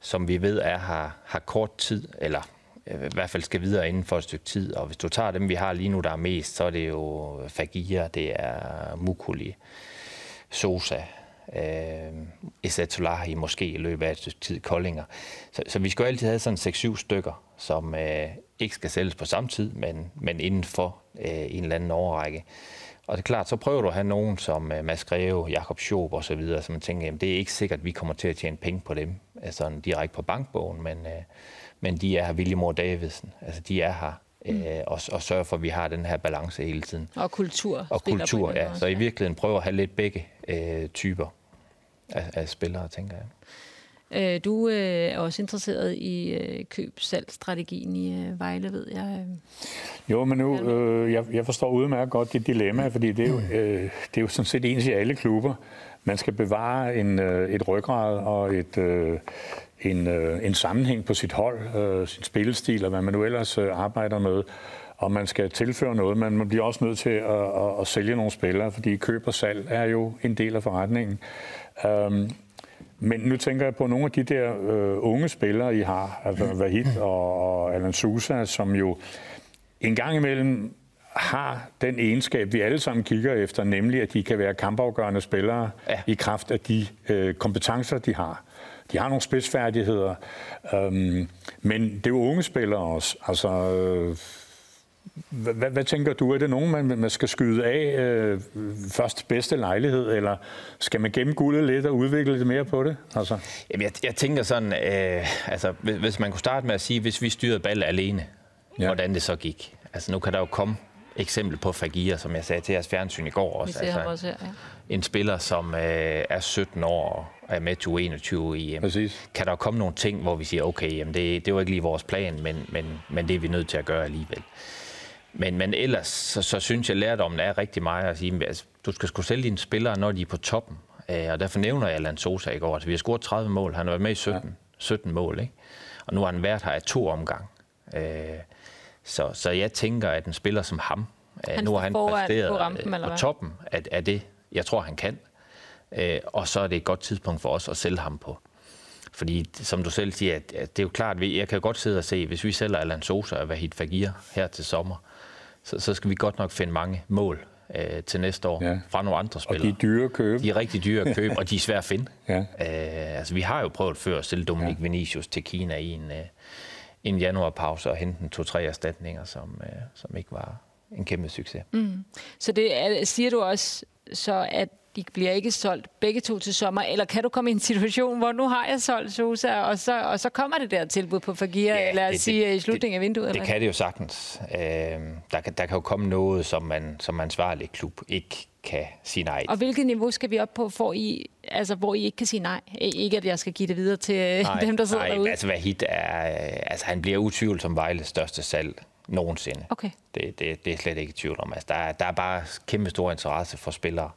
som vi ved er har, har kort tid, eller Øh, Øh, i hvert fald skal videre inden for et stykke tid. Og hvis du tager dem, vi har lige nu, der er mest, så er det jo Fagir, det er Mukuli, Sosa, øh, Esatolahi måske i løbet af et stykke tid, Koldinger. Så, så vi skal jo altid have sådan 6-7 stykker, som øh, ikke skal sælges på samme tid, men, men inden for øh, en eller anden overrække. Og det er klart, så prøver du at have nogen som øh, Mads Greve, Jakob Schob og så videre, så man tænker, jamen det er ikke sikkert, at vi kommer til at tjene penge på dem, altså direkte på bankbogen, men, øh, men de er her, William Davidsen, altså de er her, mm. øh, og, og sørger for, at vi har den her balance hele tiden. Og kultur. Og kultur, ja. Så i virkeligheden prøver at have lidt begge øh, typer af, af spillere, tænker jeg. Øh, du øh, er også interesseret i øh, køb-salg-strategien i øh, Vejle, ved jeg. Jo, men nu, øh, jeg, jeg forstår udmærket godt det dilemma, fordi det er, jo, øh, det er jo sådan set ens i alle klubber. Man skal bevare en, øh, et ryggrad og et, øh, en, øh, en sammenhæng på sit hold, øh, sin spillestil og hvad man nu ellers øh, arbejder med. Og man skal tilføre noget, men man bliver også nødt til at, at, at sælge nogle spillere, fordi køb og salg er jo en del af forretningen. Øhm, men nu tænker jeg på nogle af de der øh, unge spillere, I har, altså Vahid og, og Alan Sousa, som jo en gang imellem har den egenskab, vi alle sammen kigger efter, nemlig at de kan være kampafgørende spillere ja. i kraft af de øh, kompetencer, de har. De har nogle spidsfærdigheder, øhm, men det er jo unge spillere også. Altså, øh, hvad, hvad tænker du? Er det nogen, man, man skal skyde af øh, først bedste lejlighed, eller skal man gemme guldet lidt og udvikle lidt mere på det? Altså. Jamen, jeg, jeg tænker sådan, øh, altså, hvis, hvis man kunne starte med at sige, hvis vi styrede ball alene, ja. hvordan det så gik. Altså, nu kan der jo komme eksempel på Fagir, som jeg sagde til jeres fjernsyn i går også. Altså, også her, ja. En spiller, som øh, er 17 år og er med til 21 i EM. Præcis. Kan der komme nogle ting, hvor vi siger, okay, jamen det, det var ikke lige vores plan, men, men, men det er vi nødt til at gøre alligevel. Men, men ellers, så, så synes jeg, at lærdommen er rigtig meget at sige, at altså, du skal sgu sælge dine spillere, når de er på toppen. Øh, og derfor nævner jeg Alan Sosa i går. Altså, vi har scoret 30 mål. Han har været med i 17, ja. 17 mål. Ikke? Og nu har han været her i to omgang. Øh, så, så jeg tænker, at en spiller som ham, han nu har han præsteret på, rampen, eller på toppen af, af det, jeg tror, han kan. Øh, og så er det et godt tidspunkt for os at sælge ham på. Fordi, som du selv siger, at, at det er jo klart, at jeg kan godt sidde og se, hvis vi sælger Alan Sosa og Vahid Fagir her til sommer, så, så skal vi godt nok finde mange mål øh, til næste år ja. fra nogle andre spillere. Og de er dyre at købe. De er rigtig dyre at købe, og de er svære at finde. Ja. Øh, altså, vi har jo prøvet før at stille Dominik ja. Vinicius til Kina i en, øh, en januarpause og hente en to-tre erstatninger, som, øh, som ikke var en kæmpe succes. Mm. Så det er, siger du også så, at de bliver ikke solgt begge to til sommer, eller kan du komme i en situation, hvor nu har jeg solgt Sosa, og så, og så kommer det der tilbud på Fagir, ja, os det, sige, det, i slutningen af vinduet? Det, det kan det jo sagtens. Øh, der, kan, der kan jo komme noget, som man som ansvarlig klub ikke kan sige nej. Og hvilket niveau skal vi op på, for I, altså, hvor I ikke kan sige nej? Ikke at jeg skal give det videre til nej, dem, der sidder nej, derude. altså Vahid er, altså, han bliver utvivl som Vejles største salg nogensinde. Okay. Det, det, det er slet ikke i tvivl om. Altså, der, er, der er bare kæmpe stor interesse for spillere,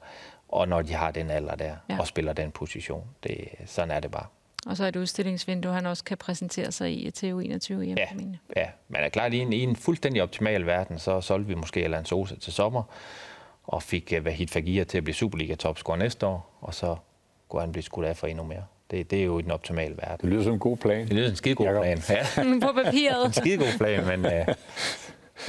og når de har den alder der, ja. og spiller den position. Det, sådan er det bare. Og så er et udstillingsvindue, han også kan præsentere sig i til U21 i ja, ja, men er klart, i en, i en fuldstændig optimal verden, så solgte vi måske Alan Sosa til sommer, og fik uh, Vahid Fagir til at blive Superliga-topscorer næste år, og så kunne han blive skudt af for endnu mere. Det, det er jo i den optimale verden. Det lyder som en god plan. Det lyder som en skide god plan. Ja. På papiret. en skide god plan, men, uh,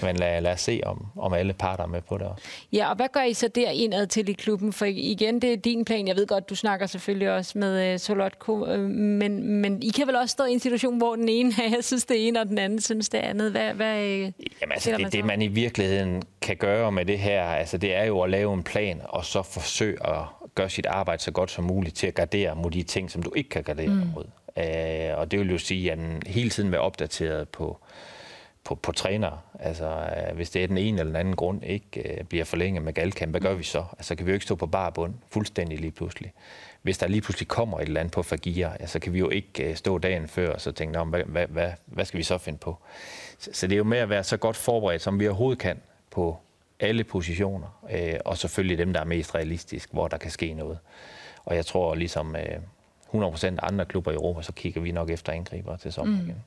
men lad, lad os se, om, om alle parter er med på det også. Ja, og hvad gør I så der indad til i klubben? For igen, det er din plan. Jeg ved godt, du snakker selvfølgelig også med uh, Solotko, uh, men, men I kan vel også stå i en situation, hvor den ene jeg synes det ene, og den anden synes det andet. Hvad, hvad Jamen altså, det, det man i virkeligheden kan gøre med det her, altså, det er jo at lave en plan, og så forsøge at gøre sit arbejde så godt som muligt til at gardere mod de ting, som du ikke kan gardere mm. mod. Uh, og det vil jo sige, at hele tiden være opdateret på på, på trænere. Altså, øh, hvis det er den ene eller den anden grund ikke øh, bliver forlænget med Galkamp, hvad gør vi så? Altså, kan vi jo ikke stå på bar bund fuldstændig lige pludselig. Hvis der lige pludselig kommer et eller andet på Fagir, så kan vi jo ikke øh, stå dagen før og så tænke, hvad, hvad, hvad, hvad skal vi så finde på? Så, så det er jo med at være så godt forberedt, som vi overhovedet kan på alle positioner, øh, og selvfølgelig dem, der er mest realistisk, hvor der kan ske noget. Og jeg tror, ligesom øh, 100% andre klubber i Europa, så kigger vi nok efter angriber til sommer mm. igen.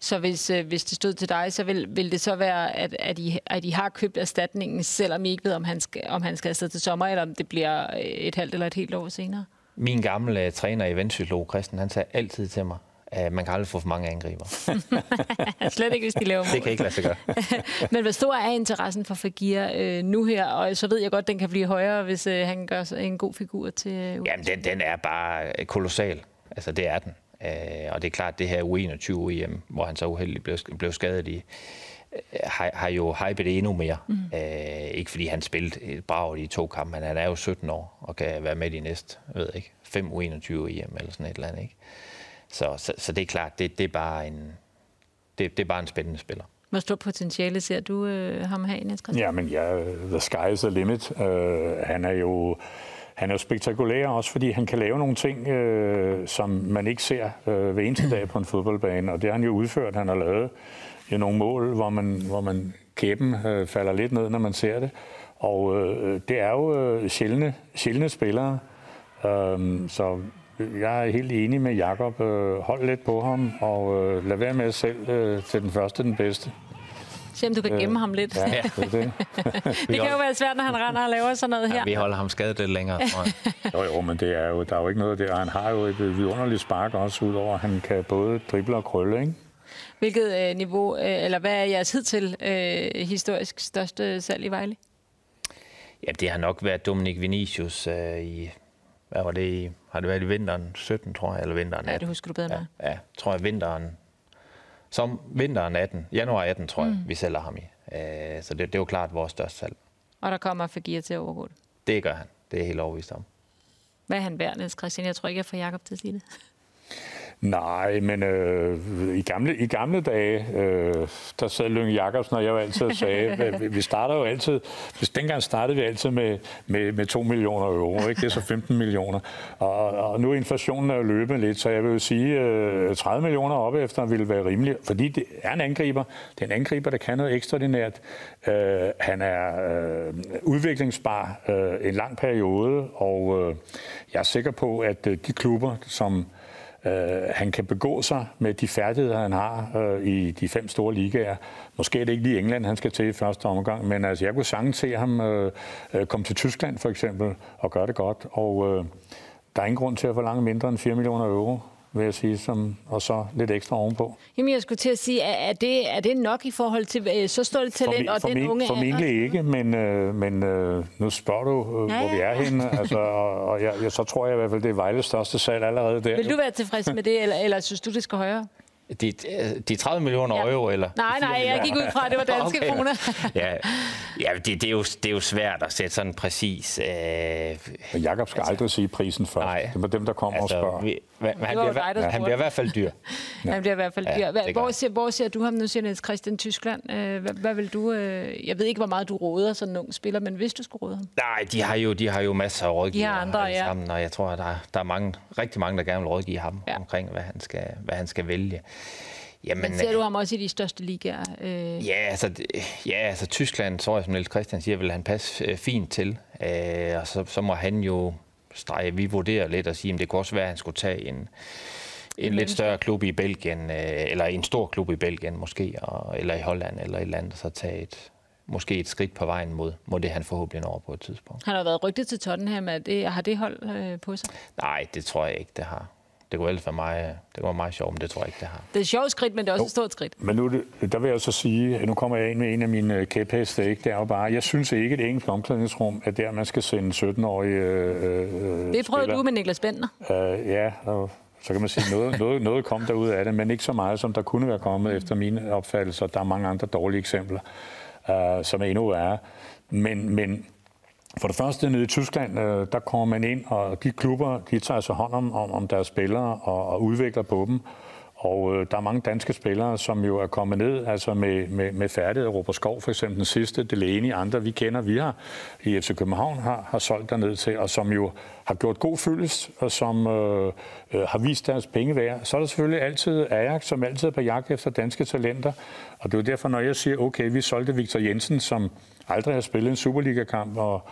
Så hvis, øh, hvis det stod til dig, så vil, vil det så være, at, at, I, at I har købt erstatningen, selvom I ikke ved, om han skal, om han skal afsted til sommer, eller om det bliver øh, et halvt eller et helt år senere? Min gamle uh, træner i Vendsyssel, Christian, han sagde altid til mig, at man kan aldrig få for mange angriber. Slet ikke, hvis de laver mål. Det kan ikke lade sig gøre. Men hvor stor er interessen for Fagir øh, nu her? Og så ved jeg godt, at den kan blive højere, hvis øh, han gør en god figur til... Øh, Jamen, den, den er bare kolossal. Altså, det er den. Øh, og det er klart, at det her U21-EM, hvor han så uheldigt blev, blev skadet i, øh, har, har jo hypet det endnu mere. Mm. Øh, ikke fordi han spillede et brag i to kampe, men han er jo 17 år og kan være med i næste, ved ikke, 5 U21-EM eller sådan et eller andet. Ikke? Så, så, så det er klart, det, det, er bare en, det, det er bare en spændende spiller. Hvor stort potentiale ser du øh, ham have, Niels Ja, men ja, the sky is the limit. Uh, han er jo han er jo spektakulær også, fordi han kan lave nogle ting, øh, som man ikke ser øh, hver eneste dag på en fodboldbane, og det har han jo udført. Han har lavet jo nogle mål, hvor man, hvor man kæben øh, falder lidt ned, når man ser det. Og øh, det er jo øh, sjældne, sjældne spillere, øh, så jeg er helt enig med Jakob. Øh, hold lidt på ham, og øh, lad være med selv øh, til den første den bedste. Se om du kan gemme øh, ham lidt. Ja, det, det. det kan jo være svært, når han render og laver sådan noget her. Ja, vi holder ham skadet lidt længere, tror jeg. jo, jo, men det er jo, der er jo ikke noget der. Han har jo et vidunderligt spark også, udover at han kan både drible og krølle, ikke? Hvilket øh, niveau, øh, eller hvad er jeres hidtil øh, historisk største salg i Vejle? Ja, det har nok været Dominik Vinicius øh, i, hvad var det i, har det været i vinteren 17, tror jeg, eller vinteren 18? Ja, det husker du bedre ja, Ja, tror jeg vinteren som vinteren 18, januar 18, tror jeg, mm. vi sælger ham i. Øh, så det, det er jo klart vores største salg. Og der kommer Fagir til overgå det? Gør han. Det er helt overvist om. Hvad er han værd, Niels Christian? Jeg tror ikke, jeg får Jacob til at sige det. Nej, men øh, i, gamle, i gamle dage, øh, der sad Lønge Jacobsen og jeg jo altid og sagde, vi starter jo altid, hvis dengang startede vi altid med, med, med 2 millioner euro, ikke? det er så 15 millioner. Og, og nu er inflationen er løbet lidt, så jeg vil jo sige, øh, 30 millioner op efter ville være rimeligt, fordi det er en angriber. Det er en angriber, der kan noget ekstraordinært. Øh, han er øh, udviklingsbar øh, en lang periode, og øh, jeg er sikker på, at øh, de klubber, som Øh, han kan begå sig med de færdigheder, han har øh, i de fem store ligaer. Måske er det ikke lige England, han skal til i første omgang, men altså, jeg kunne sagtens se ham øh, øh komme til Tyskland for eksempel og gøre det godt. Og øh, der er ingen grund til at forlange mindre end 4 millioner euro vil jeg sige, som, og så lidt ekstra ovenpå. Jamen, jeg skulle til at sige, er det, er det nok i forhold til øh, så stort et talent og den unge Formentlig ikke, men, øh, men øh, nu spørger du, øh, ja, hvor vi er henne, altså, og, og jeg, jeg, så tror jeg i hvert fald, det er Vejles største salg allerede der. Vil du være tilfreds med det, eller, eller synes du, det skal højere? De, de 30 millioner ja. euro, eller? Nej, nej, jeg gik ud fra, at det var danske okay. kroner. ja, ja det, det, er jo, det er jo svært at sætte sådan præcis... Øh, Men Jacob skal altså, aldrig sige prisen først. Nej, det er dem, der kommer altså, og spørger. Vi, men han, bliver, dig, han bliver i hvert fald dyr. Ja. Han bliver i hvert fald dyr. Hva, hvor, ser, hvor ser du ham nu, siger Niels Christian Tyskland? Øh, hvad, hvad vil du... Øh, jeg ved ikke, hvor meget du råder sådan en ung spiller, men hvis du skulle råde ham? Nej, de har jo, de har jo masser af rådgiver. De har andre, ja. Sammen, og jeg tror, at der, der er mange, rigtig mange, der gerne vil rådgive ham ja. omkring, hvad han skal, hvad han skal vælge. Jamen, Men ser du ham også i de største ligaer? Øh? Ja, altså, ja, altså Tyskland, tror jeg, som Niels Christian siger, vil han passe øh, fint til. Øh, og så, så må han jo strege, vi vurderer lidt og sige, at det kunne også være, at han skulle tage en, en lidt større klub i Belgien, øh, eller en stor klub i Belgien måske, og, eller i Holland, eller et eller andet, så tage et, måske et skridt på vejen mod, mod det, han forhåbentlig når på et tidspunkt. Han har været rygtet til Tottenham. Er det, har det hold øh, på sig? Nej, det tror jeg ikke, det har det kunne ellers være meget, det var meget sjovt, men det tror jeg ikke, det har. Det er et sjovt skridt, men det er også jo. et stort skridt. Men nu, der vil jeg så sige, nu kommer jeg ind med en af mine kæpheste, ikke? det er jo bare, jeg synes ikke, at det engelske omklædningsrum er der, man skal sende 17-årige øh, Det prøvede du med Niklas Bentner. Uh, ja, og så kan man sige, noget, noget, noget kom der ud af det, men ikke så meget, som der kunne være kommet efter mine opfattelser. Der er mange andre dårlige eksempler, uh, som er endnu værre. Men, men for det første nede i Tyskland, øh, der kommer man ind, og de klubber, de tager sig hånd om, om, om deres spillere og, og udvikler på dem. Og øh, der er mange danske spillere, som jo er kommet ned altså med, med, med færdighed. Robert Skov for eksempel, den sidste, Delaney, andre vi kender, vi har i FC København har, har solgt derned til, og som jo har gjort god fyldest, og som øh, øh, har vist deres penge værd. Så er der selvfølgelig altid Ajax, som altid er på jagt efter danske talenter. Og det er derfor, når jeg siger, okay, vi solgte Victor Jensen, som aldrig har spillet en Superliga-kamp, og,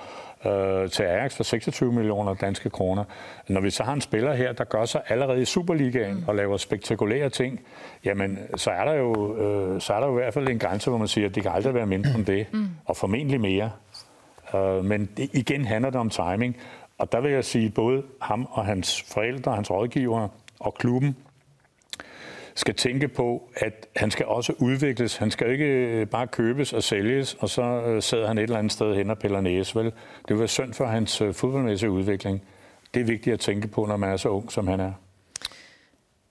øh, til Ajax for 26 millioner danske kroner. Når vi så har en spiller her, der gør sig allerede i Superligaen og laver spektakulære ting, jamen så er der jo, øh, så er der jo i hvert fald en grænse, hvor man siger, at det kan aldrig være mindre end det, mm. og formentlig mere. Øh, men det, igen handler det om timing, og der vil jeg sige, både ham og hans forældre, hans rådgiver og klubben skal tænke på, at han skal også udvikles. Han skal ikke øh, bare købes og sælges, og så øh, sidder han et eller andet sted hen og piller næse. Vel? Det vil være synd for hans øh, fodboldmæssige udvikling. Det er vigtigt at tænke på, når man er så ung, som han er.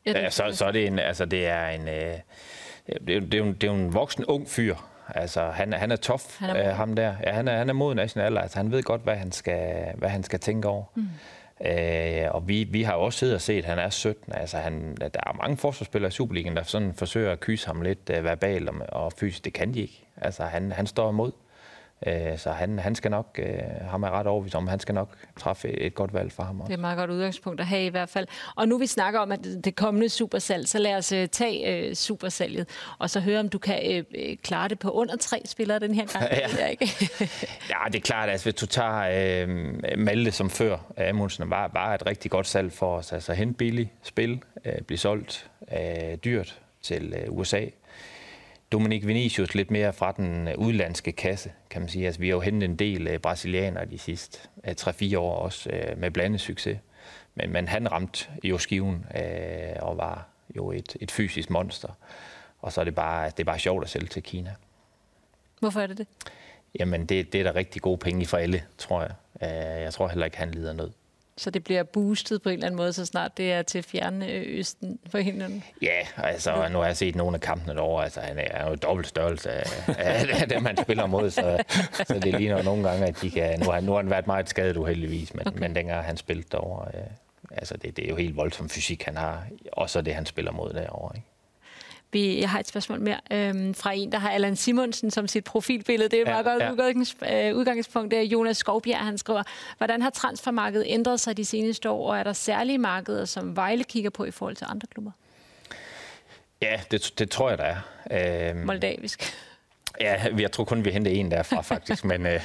Ja, så, så er det en, altså det er en, øh, det, er, det, er jo, det er en voksen ung fyr. Altså, han, han er tof, han er øh, ham der. Ja, han er, han er mod national Altså, han ved godt, hvad han skal, hvad han skal tænke over. Mm. Øh, og vi, vi har også siddet og set, at han er 17. Altså, han, der er mange forsvarsspillere i Superligaen, der sådan forsøger at kyse ham lidt øh, verbalt og, og fysisk. Det kan de ikke. Altså, han, han står imod. Øh, så han, han skal nok, øh, ham er ret overbevist om, han skal nok træffe et, godt valg for ham også. Det er et meget godt udgangspunkt at have i hvert fald. Og nu vi snakker om, at det kommende supersalg, så lad os uh, tage uh, supersalget, og så høre, om du kan uh, klare det på under tre spillere den her gang. ja. Det ikke? ja, det er klart, altså, hvis du tager uh, Malte som før, Amundsen var, var et rigtig godt salg for os. Altså hente billig spil, uh, blive solgt uh, dyrt til uh, USA, Dominik Vinicius lidt mere fra den øh, udlandske kasse, kan man sige. Altså, vi har jo hentet en del uh, brasilianere de sidste uh, øh, 3-4 år også med blandet succes. Men, men han ramte jo skiven uh, og var jo et, et fysisk monster. Og så er det bare, det er bare sjovt at sælge til Kina. Hvorfor er det det? Jamen, det, det er der rigtig gode penge i for alle, tror jeg. Jeg tror heller ikke, han lider nød så det bliver boostet på en eller anden måde, så snart det er til fjerne østen for hende. Ja, altså nu har jeg set nogle af kampene derovre, altså han er jo dobbelt størrelse af, af dem, man spiller mod, så, så det ligner nogle gange, at de kan, nu har, nu har han været meget skadet uheldigvis, men, okay. men dengang han spillede derovre, øh, altså det, det er jo helt voldsom fysik, han har, og så det, han spiller mod derovre, ikke? Vi, jeg har et spørgsmål mere øhm, fra en, der har Allan Simonsen som sit profilbillede. Det er ja, meget godt ja. Øh, udgangspunkt. Det er Jonas Skovbjerg, han skriver, hvordan har transfermarkedet ændret sig de seneste år, og er der særlige markeder, som Vejle kigger på i forhold til andre klubber? Ja, det, det tror jeg, der er. Øhm, Moldavisk. Ja, jeg tror kun, vi henter en derfra, faktisk. men øh,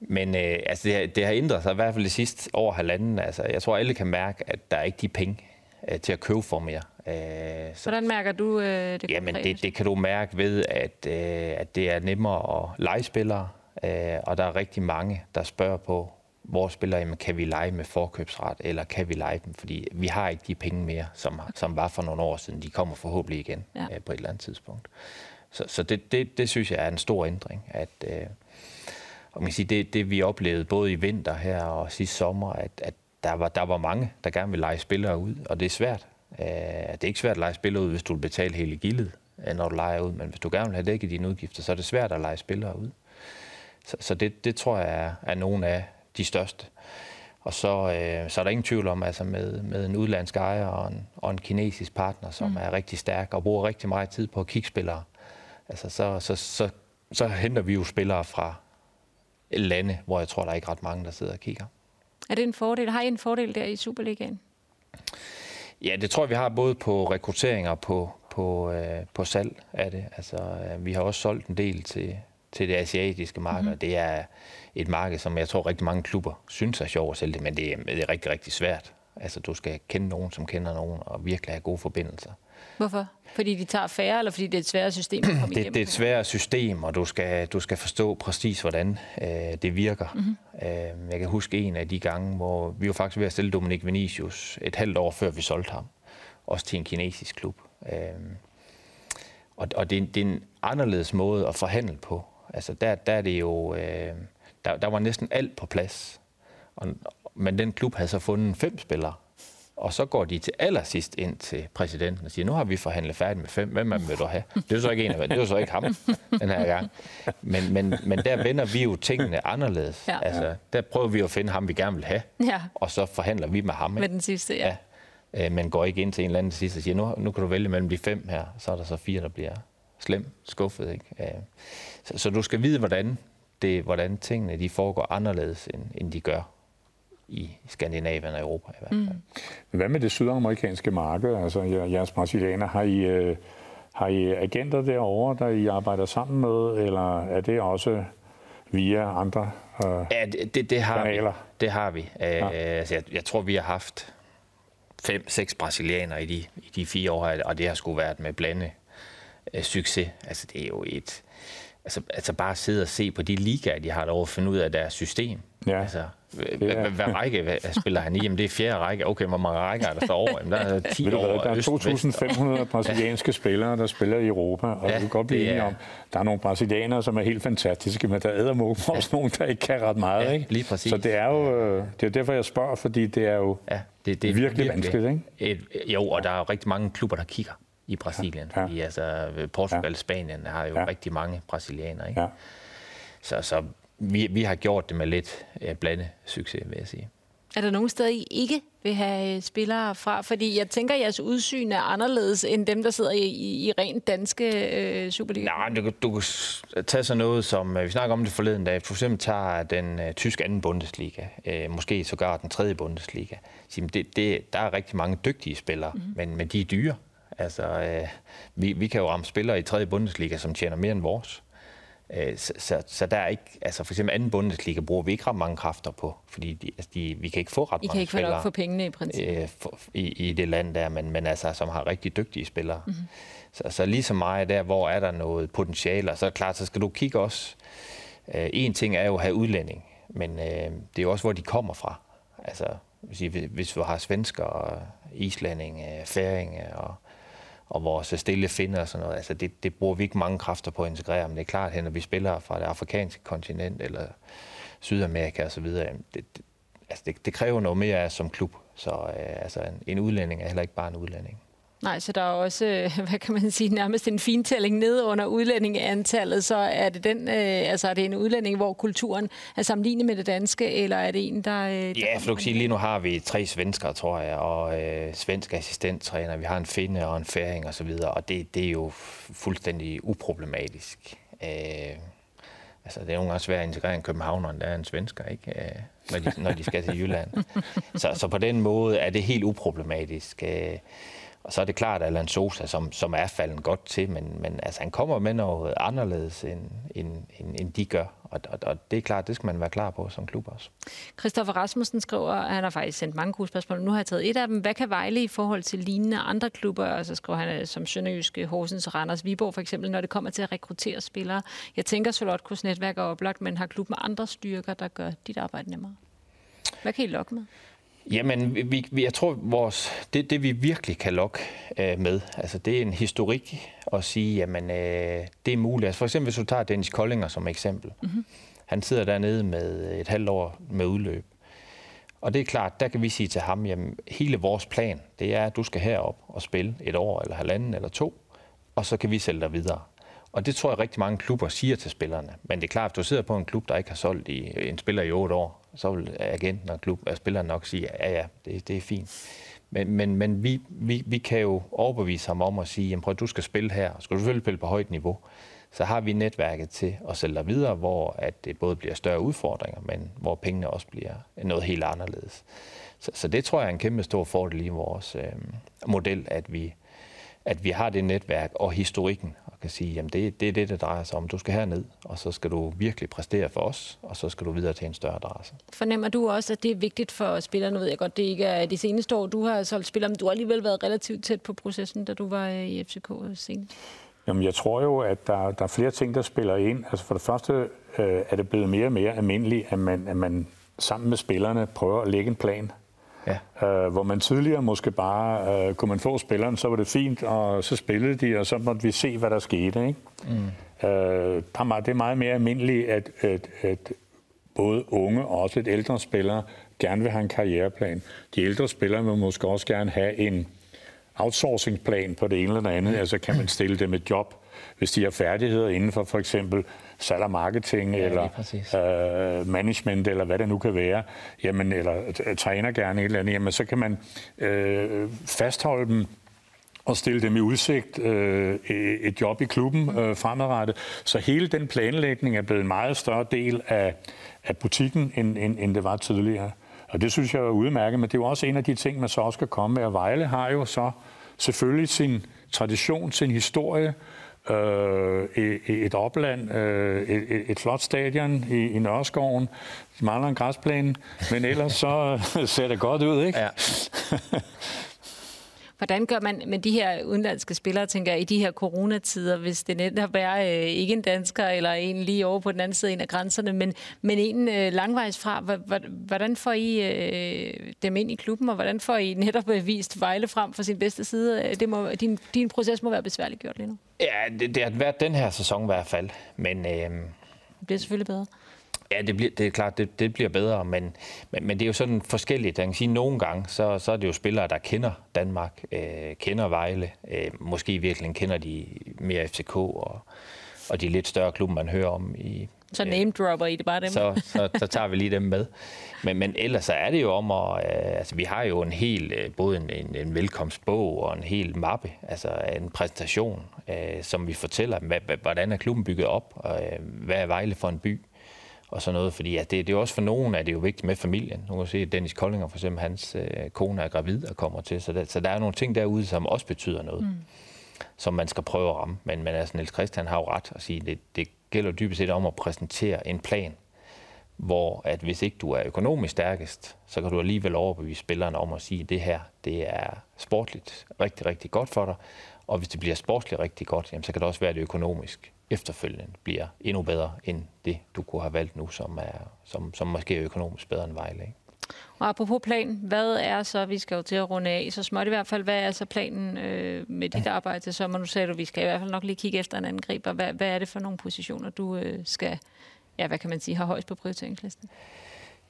men øh, altså, det, har, det har ændret sig i hvert fald det sidste år halvanden. Altså, jeg tror, alle kan mærke, at der er ikke de penge øh, til at købe for mere. Øh, så, Hvordan mærker du øh, det? Jamen, det, det kan du mærke ved, at, øh, at det er nemmere at lege spillere, øh, og der er rigtig mange, der spørger på, hvor spiller jamen, kan vi lege med forkøbsret, eller kan vi lege dem? Fordi vi har ikke de penge mere, som, okay. som var for nogle år siden. De kommer forhåbentlig igen ja. øh, på et eller andet tidspunkt. Så, så det, det, det synes jeg er en stor ændring, at... Øh, og man sige, det, det vi oplevede både i vinter her og sidste sommer, at, at der, var, der var mange, der gerne ville lege spillere ud, og det er svært. Øh, det er ikke svært at lege spillere ud, hvis du vil betale hele gildet, øh, når du leger ud, men hvis du gerne vil have dækket dine udgifter, så er det svært at lege spillere ud. Så, så det, det tror jeg er, er nogle af de største. Og så, øh, så er der ingen tvivl om, altså med, med en udlandsk ejer og en, og en kinesisk partner, som mm. er rigtig stærk og bruger rigtig meget tid på at kigge spillere, altså så, så, så, så henter vi jo spillere fra lande, hvor jeg tror, der er ikke ret mange, der sidder og kigger. Er det en fordel? Har I en fordel der i Superligaen? Ja, det tror jeg, vi har både på rekruttering og på, på, øh, på salg af det. Altså, øh, vi har også solgt en del til, til det asiatiske marked. Mm-hmm. Det er et marked, som jeg tror rigtig mange klubber synes er sjovt at sælge det, men det er, det er rigtig, rigtig svært. Altså, du skal kende nogen, som kender nogen, og virkelig have gode forbindelser. Hvorfor? Fordi de tager færre, eller fordi det er et sværere system at komme det, det er et sværere system, og du skal, du skal forstå præcis, hvordan øh, det virker. Mm-hmm. Øh, jeg kan huske en af de gange, hvor vi var faktisk ved at stille Dominik Vinicius et halvt år før vi solgte ham. Også til en kinesisk klub. Øh, og og det, det er en anderledes måde at forhandle på. Altså der, der er det jo... Øh, der, der var næsten alt på plads. Og, men den klub havde så fundet fem spillere, og så går de til allersidst ind til præsidenten og siger, nu har vi forhandlet færdigt med fem, hvem vil du have? Det er så ikke en af det er så ikke ham den her gang. Men, men, men der vender vi jo tingene anderledes. Ja. Altså, der prøver vi at finde ham, vi gerne vil have, ja. og så forhandler vi med ham. Med den sidste, ja. ja. øh, men går ikke ind til en eller anden til sidst og siger, nu, nu kan du vælge mellem de fem her, så er der så fire, der bliver slemt skuffet. Ikke? Øh, så, så du skal vide, hvordan, det, hvordan tingene de foregår anderledes, end, end de gør i Skandinavien og Europa i hvert fald. Mm. Hvad med det sydamerikanske marked? Altså jeres brasilianer, har I, øh, har I agenter derovre, der I arbejder sammen med, eller er det også via andre øh, ja, det, det, det har kanaler? Vi. Det har vi. Ja. Øh, altså, jeg, jeg tror, vi har haft fem, seks brasilianere i de, i de fire år, og det har sgu været med blande øh, succes. Altså, det er jo et... Altså, altså bare sidde og se på de ligaer, de har derovre, og finde ud af deres system. Ja. Altså, hvad, hvad række hvad spiller han i? Jamen, det er fjerde række. Okay, hvor mange rækker er der så over? Jamen, der er 10 Ved over Der er 2.500 brasilianske spillere, der spiller i Europa, og ja, du kan godt blive enige om, der er nogle brasilianere, som er helt fantastiske, men der er også ja. nogle, der ikke kan ret meget. Ja, ikke? lige præcis. Så det er jo det er derfor, jeg spørger, fordi det er jo ja, det, det er virkelig, virkelig vanskeligt. Ikke? Et, jo, og der er rigtig mange klubber, der kigger i Brasilien. Ja. Fordi altså, Portugal og ja. Spanien har jo ja. rigtig mange brasilianere. Ikke? Ja. Så, så vi, vi har gjort det med lidt ja, blande succes, vil jeg sige. Er der nogle steder, I ikke vil have øh, spillere fra? Fordi jeg tænker, at jeres udsyn er anderledes end dem, der sidder i, i, i rent danske øh, Superliga. Nej, du, du kan tage sådan noget som, øh, vi snakker om det forleden dag, for eksempel tager den øh, tyske anden Bundesliga, øh, måske sågar den tredje Bundesliga. Det, det, der er rigtig mange dygtige spillere, mm-hmm. men, men de er dyre. Altså, øh, vi, vi kan jo ramme spillere i tredje Bundesliga, som tjener mere end vores. Øh, så, så, så der er ikke, altså for eksempel anden Bundesliga bruger vi ikke ret mange kræfter på, fordi de, altså de, vi kan ikke få ret I mange kan ikke spillere. få for pengene i princippet. Øh, for, i, I det land der, men, men altså, som har rigtig dygtige spillere. Mm-hmm. Så, så lige så meget der, hvor er der noget potentiale, og så er det klart, så skal du kigge også. Øh, en ting er jo at have udlænding, men øh, det er jo også, hvor de kommer fra. Altså, hvis, hvis du har svensker, islænding, færing og og vores stille finder og sådan noget. Altså det, det bruger vi ikke mange kræfter på at integrere, men det er klart, at når vi spiller fra det afrikanske kontinent eller Sydamerika osv., det, det, altså det, det kræver noget mere som klub. Så øh, altså en, en udlænding er heller ikke bare en udlænding. Nej, så der er også, hvad kan man sige, nærmest en fintælling ned under udlændingeantallet. Så er det, den, øh, altså er det en udlænding, hvor kulturen er sammenlignet med det danske, eller er det en, der... Øh, der ja, for du kan sige, lige nu har vi tre svenskere, tror jeg, og øh, svensk assistenttræner. Vi har en finde og en færing osv., og, og det, det er jo fuldstændig uproblematisk. Øh, altså, det er nogle gange svært at integrere en københavner, end der er en svensker, ikke? Øh, når, de, når de skal til Jylland. så, så på den måde er det helt uproblematisk. Øh, og så er det klart, at Alan Sosa, som, som er falden godt til, men, men altså, han kommer med noget anderledes, end, end, end, end de gør. Og, og, og det er klart, det skal man være klar på som klub også. Christoffer Rasmussen skriver, at han har faktisk sendt mange gode spørgsmål. Nu har jeg taget et af dem. Hvad kan Vejle i forhold til lignende andre klubber? Og så skriver han øh, som Sønderjyske, Horsens, Randers, Viborg for eksempel, når det kommer til at rekruttere spillere. Jeg tænker, Solotkos netværk er oplagt, men har klubben andre styrker, der gør dit arbejde nemmere? Hvad kan I lokke med? Jamen, vi, vi, jeg tror, vores, det, det vi virkelig kan lokke øh, med, altså det er en historik at sige, jamen øh, det er muligt. Altså for eksempel, hvis du tager Dennis Kollinger som eksempel. Mm-hmm. Han sidder dernede med et halvt år med udløb. Og det er klart, der kan vi sige til ham, jamen hele vores plan, det er, at du skal herop og spille et år eller halvanden eller to, og så kan vi sælge dig videre. Og det tror jeg rigtig mange klubber siger til spillerne. Men det er klart, at du sidder på en klub, der ikke har solgt i, en spiller i otte år, så vil agenten og klub, og spilleren nok sige, ja, ja, det, det er fint. Men, men, men vi, vi, vi kan jo overbevise ham om at sige, jamen prøv, du skal spille her, og skal du selvfølgelig spille på højt niveau, så har vi netværket til at sælge dig videre, hvor at det både bliver større udfordringer, men hvor pengene også bliver noget helt anderledes. Så, så det tror jeg er en kæmpe stor fordel i vores øh, model, at vi, at vi har det netværk og historikken, og kan sige, jamen det, det er det, det drejer sig om. Du skal herned, og så skal du virkelig præstere for os, og så skal du videre til en større adresse. Fornemmer du også, at det er vigtigt for spillerne? Nu ved jeg godt, det ikke er de seneste år, du har solgt spillere, men du har alligevel været relativt tæt på processen, da du var i FCK senest. Jamen, jeg tror jo, at der, der er flere ting, der spiller ind. Altså for det første øh, er det blevet mere og mere almindeligt, at man, at man sammen med spillerne prøver at lægge en plan Ja. Øh, hvor man tidligere måske bare øh, kunne man få spilleren, så var det fint, og så spillede de, og så måtte vi se, hvad der skete. Ikke? Mm. Øh, det er meget mere almindeligt, at, at, at både unge og også et ældre spillere gerne vil have en karriereplan. De ældre spillere vil måske også gerne have en outsourcingplan på det ene eller andet. Mm. Altså kan man stille dem et job hvis de har færdigheder inden for for eksempel salg og marketing, ja, eller øh, management, eller hvad det nu kan være, jamen, eller træner gerne et eller andet, jamen, så kan man øh, fastholde dem og stille dem i udsigt øh, et job i klubben øh, fremadrettet. Så hele den planlægning er blevet en meget større del af, af butikken, end, end, end det var tidligere. Og det synes jeg er udmærket, men det er jo også en af de ting, man så også skal komme med. Og Vejle har jo så selvfølgelig sin tradition, sin historie, øh, et opland, øh, et, et flot stadion i, i Nørreskoven. De mangler en græsplæne, men ellers så ser det godt ud, ikke? Ja. Hvordan gør man med de her udenlandske spillere, tænker jeg, i de her coronatider, hvis det netop er øh, ikke en dansker eller en lige over på den anden side af grænserne, men, men en øh, langvejs fra, hvordan får I øh, dem ind i klubben, og hvordan får I netop øh, vist Vejle frem for sin bedste side? Det må, din, din proces må være besværligt gjort lige nu. Ja, det, det har været den her sæson i hvert fald, men... Øh... Det bliver selvfølgelig bedre. Ja, det, bliver, det er klart, det, det bliver bedre, men, men, men det er jo sådan forskelligt. Jeg kan sige, nogle gange, så, så er det jo spillere, der kender Danmark, øh, kender Vejle, øh, måske virkelig kender de mere FCK og, og de lidt større klubber, man hører om i, så name dropper I det bare dem? Så, så, så tager vi lige dem med. Men, men ellers så er det jo om at... Øh, altså, vi har jo en hel, øh, både en, en, en velkomstbog og en hel mappe, altså en præsentation, øh, som vi fortæller, hvad, hvordan er klubben bygget op, og øh, hvad er Vejle for en by og sådan noget, fordi ja, det, det er også for nogen, at det er jo vigtigt med familien. Nu kan se, at Dennis Kollinger for eksempel, hans øh, kone er gravid og kommer til, så der, så der er nogle ting derude, som også betyder noget, mm. som man skal prøve at ramme. Men, men altså, Niels Christian har jo ret at sige, det, det gælder dybest set om at præsentere en plan, hvor at hvis ikke du er økonomisk stærkest, så kan du alligevel overbevise spillerne om at sige, at det her det er sportligt rigtig, rigtig godt for dig, og hvis det bliver sportsligt rigtig godt, jamen, så kan det også være det økonomisk efterfølgende bliver endnu bedre end det, du kunne have valgt nu, som, er, som, som måske er økonomisk bedre end Vejle. Ikke? Og apropos plan, hvad er så, vi skal jo til at runde af, så småt i hvert fald, hvad er så planen øh, med dit arbejde til sommer? Nu sagde du, vi skal i hvert fald nok lige kigge efter en angriber. Hvad, hvad er det for nogle positioner, du øh, skal, ja, hvad kan man sige, have højst på prioriteringslisten?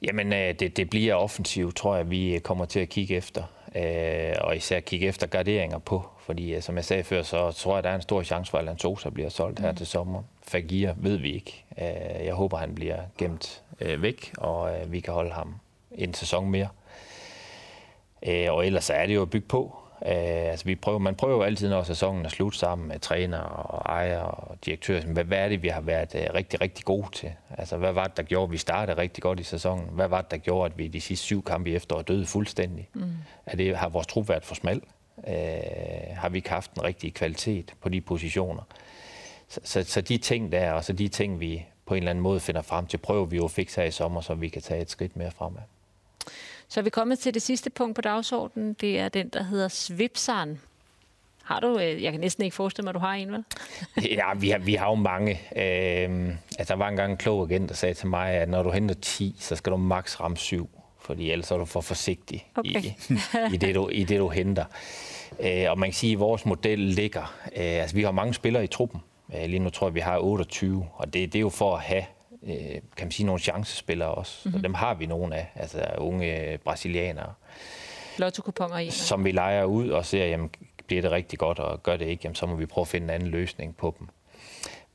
Jamen, øh, det, det bliver offensivt, tror jeg, vi kommer til at kigge efter. Øh, og især kigge efter garderinger på. Fordi, øh, som jeg sagde før, så tror jeg, der er en stor chance for, at Lantosa bliver solgt her mm. til sommer. Fagir ved vi ikke. Øh, jeg håber, han bliver gemt øh, væk, og vi kan holde ham en sæson mere. Og ellers er det jo at bygge på. Altså vi prøver, man prøver jo altid, når sæsonen er slut sammen med træner og ejer og direktør. Hvad, hvad er det, vi har været rigtig, rigtig gode til? Altså, hvad var det, der gjorde, at vi startede rigtig godt i sæsonen? Hvad var det, der gjorde, at vi de sidste syv kampe i efteråret døde fuldstændig? Mm. Er det, har vores trup været for smal? Øh, har vi ikke haft den rigtige kvalitet på de positioner? Så, så, så de ting der, og så de ting, vi på en eller anden måde finder frem til, prøver vi jo at fikse her i sommer, så vi kan tage et skridt mere fremad. Så er vi kommet til det sidste punkt på dagsordenen. Det er den, der hedder Svipsaren. Har du, øh, jeg kan næsten ikke forestille mig, at du har en, vel? ja, vi har, vi har jo mange. Øh, altså, der var engang en klog agent, der sagde til mig, at når du henter 10, så skal du maks ramme 7, fordi ellers er du for forsigtig okay. i, i, det, du, i det, du henter. Øh, og man kan sige, at vores model ligger... Øh, altså, vi har mange spillere i truppen. Øh, lige nu tror jeg, vi har 28, og det, det er jo for at have øh, kan man sige, nogle chancespillere også. Mm-hmm. Og dem har vi nogle af, altså unge brasilianere. Lotto-kuponer i. Som vi leger ud og ser, jamen, bliver det rigtig godt, og gør det ikke, jamen, så må vi prøve at finde en anden løsning på dem.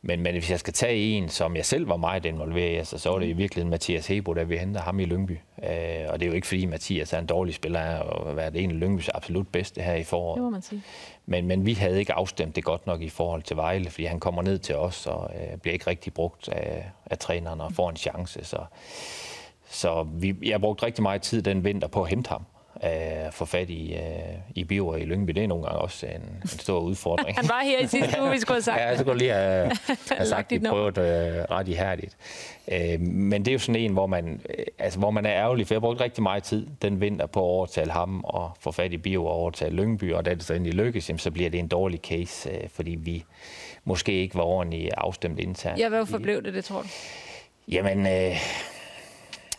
Men, men hvis jeg skal tage en, som jeg selv var meget involveret i, altså, så var det i virkeligheden Mathias Hebo, der vi henter ham i Lyngby. Øh, og det er jo ikke fordi Mathias er en dårlig spiller, og været en af Lyngbys absolut bedste her i foråret. Det må man sige. Men, men vi havde ikke afstemt det godt nok i forhold til Vejle, fordi han kommer ned til os og øh, bliver ikke rigtig brugt af, af træneren og får en chance. Så, så vi, jeg brugte rigtig meget tid den vinter på at hente ham at få fat i, uh, i biver i Lyngby. Det er nogle gange også en, en stor udfordring. Han var her i sidste uge, vi skulle have sagt. ja, så kunne lige have, have sagt, at vi prøvede uh, ret ihærdigt. Uh, men det er jo sådan en, hvor man, uh, altså, hvor man er ærgerlig, for jeg brugte rigtig meget tid den vinter på at overtale ham og få fat i bio og overtale Lyngby, og da det så endelig lykkes, så bliver det en dårlig case, uh, fordi vi måske ikke var ordentligt afstemt internt. Ja, hvorfor blev det det, tror du? Jamen, uh,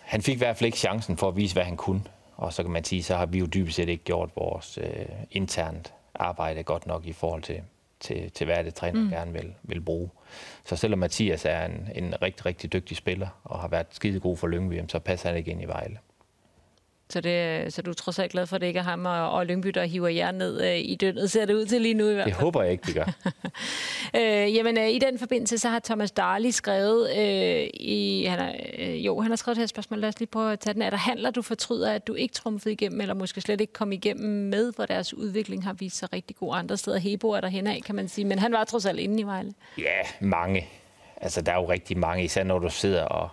han fik i hvert fald ikke chancen for at vise, hvad han kunne. Og så kan man sige, så har vi jo dybest set ikke gjort vores øh, internt arbejde godt nok i forhold til, til, til hvad det træner mm. gerne vil, vil bruge. Så selvom Mathias er en, en rigtig, rigtig dygtig spiller og har været skide god for Lyngby, så passer han ikke ind i Vejle. Så, det, så du er trods alt glad for, at det ikke er ham og, og Lyngby, der hiver jer ned øh, i døgnet, ser det ud til lige nu i hvert fald. Det håber jeg ikke, de gør. øh, jamen, øh, i den forbindelse, så har Thomas Darley skrevet, øh, i, han er, øh, jo, han har skrevet det her spørgsmål, lad os lige prøve at tage den. Er der handler, du fortryder, at du ikke trumfede igennem, eller måske slet ikke kom igennem med, hvor deres udvikling har vist sig rigtig god andre steder? Hebo er der henad, kan man sige, men han var trods alt inde i Vejle. Ja, mange. Altså, der er jo rigtig mange, især når du sidder og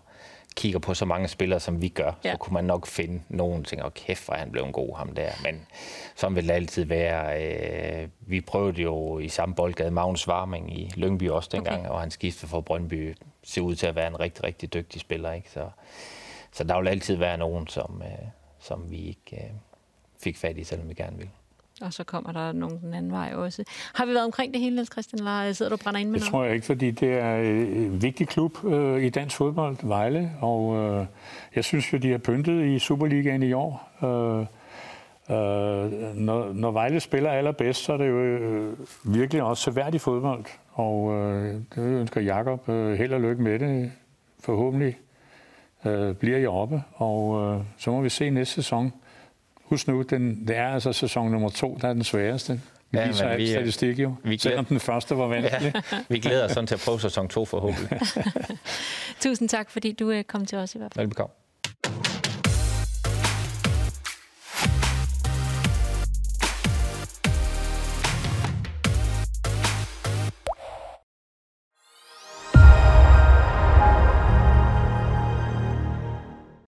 kigger på så mange spillere, som vi gør, ja. så kunne man nok finde nogen ting, og kæft, hvor han blev en god ham der. Men som vil det altid være. Øh, vi prøvede jo i samme boldgade Magnus Warming i Lyngby også dengang, okay. og han skiftede fra Brøndby ser ud til at være en rigtig, rigtig dygtig spiller. Ikke? Så, så der vil altid være nogen, som, øh, som vi ikke øh, fik fat i, selvom vi gerne vil og så kommer der nogen den anden vej også. Har vi været omkring det hele, Niels Christian, eller sidder du og brænder ind med det noget? Det tror jeg ikke, fordi det er en vigtig klub øh, i dansk fodbold, Vejle, og øh, jeg synes jo, de har pyntet i Superligaen i år. Øh, øh, når, når Vejle spiller allerbedst, så er det jo øh, virkelig også seværdig fodbold, og øh, det ønsker Jakob øh, held og lykke med det, forhåbentlig øh, bliver I oppe, og øh, så må vi se næste sæson, Husk nu, den, det er altså sæson nummer to, der er den sværeste. Vi ja, viser alt statistik jo, vi glæder, selvom den første var vanskelig. Ja, vi glæder os sådan til at prøve sæson to forhåbentlig. Tusind tak, fordi du øh, kom til os i hvert fald. Velbekomme.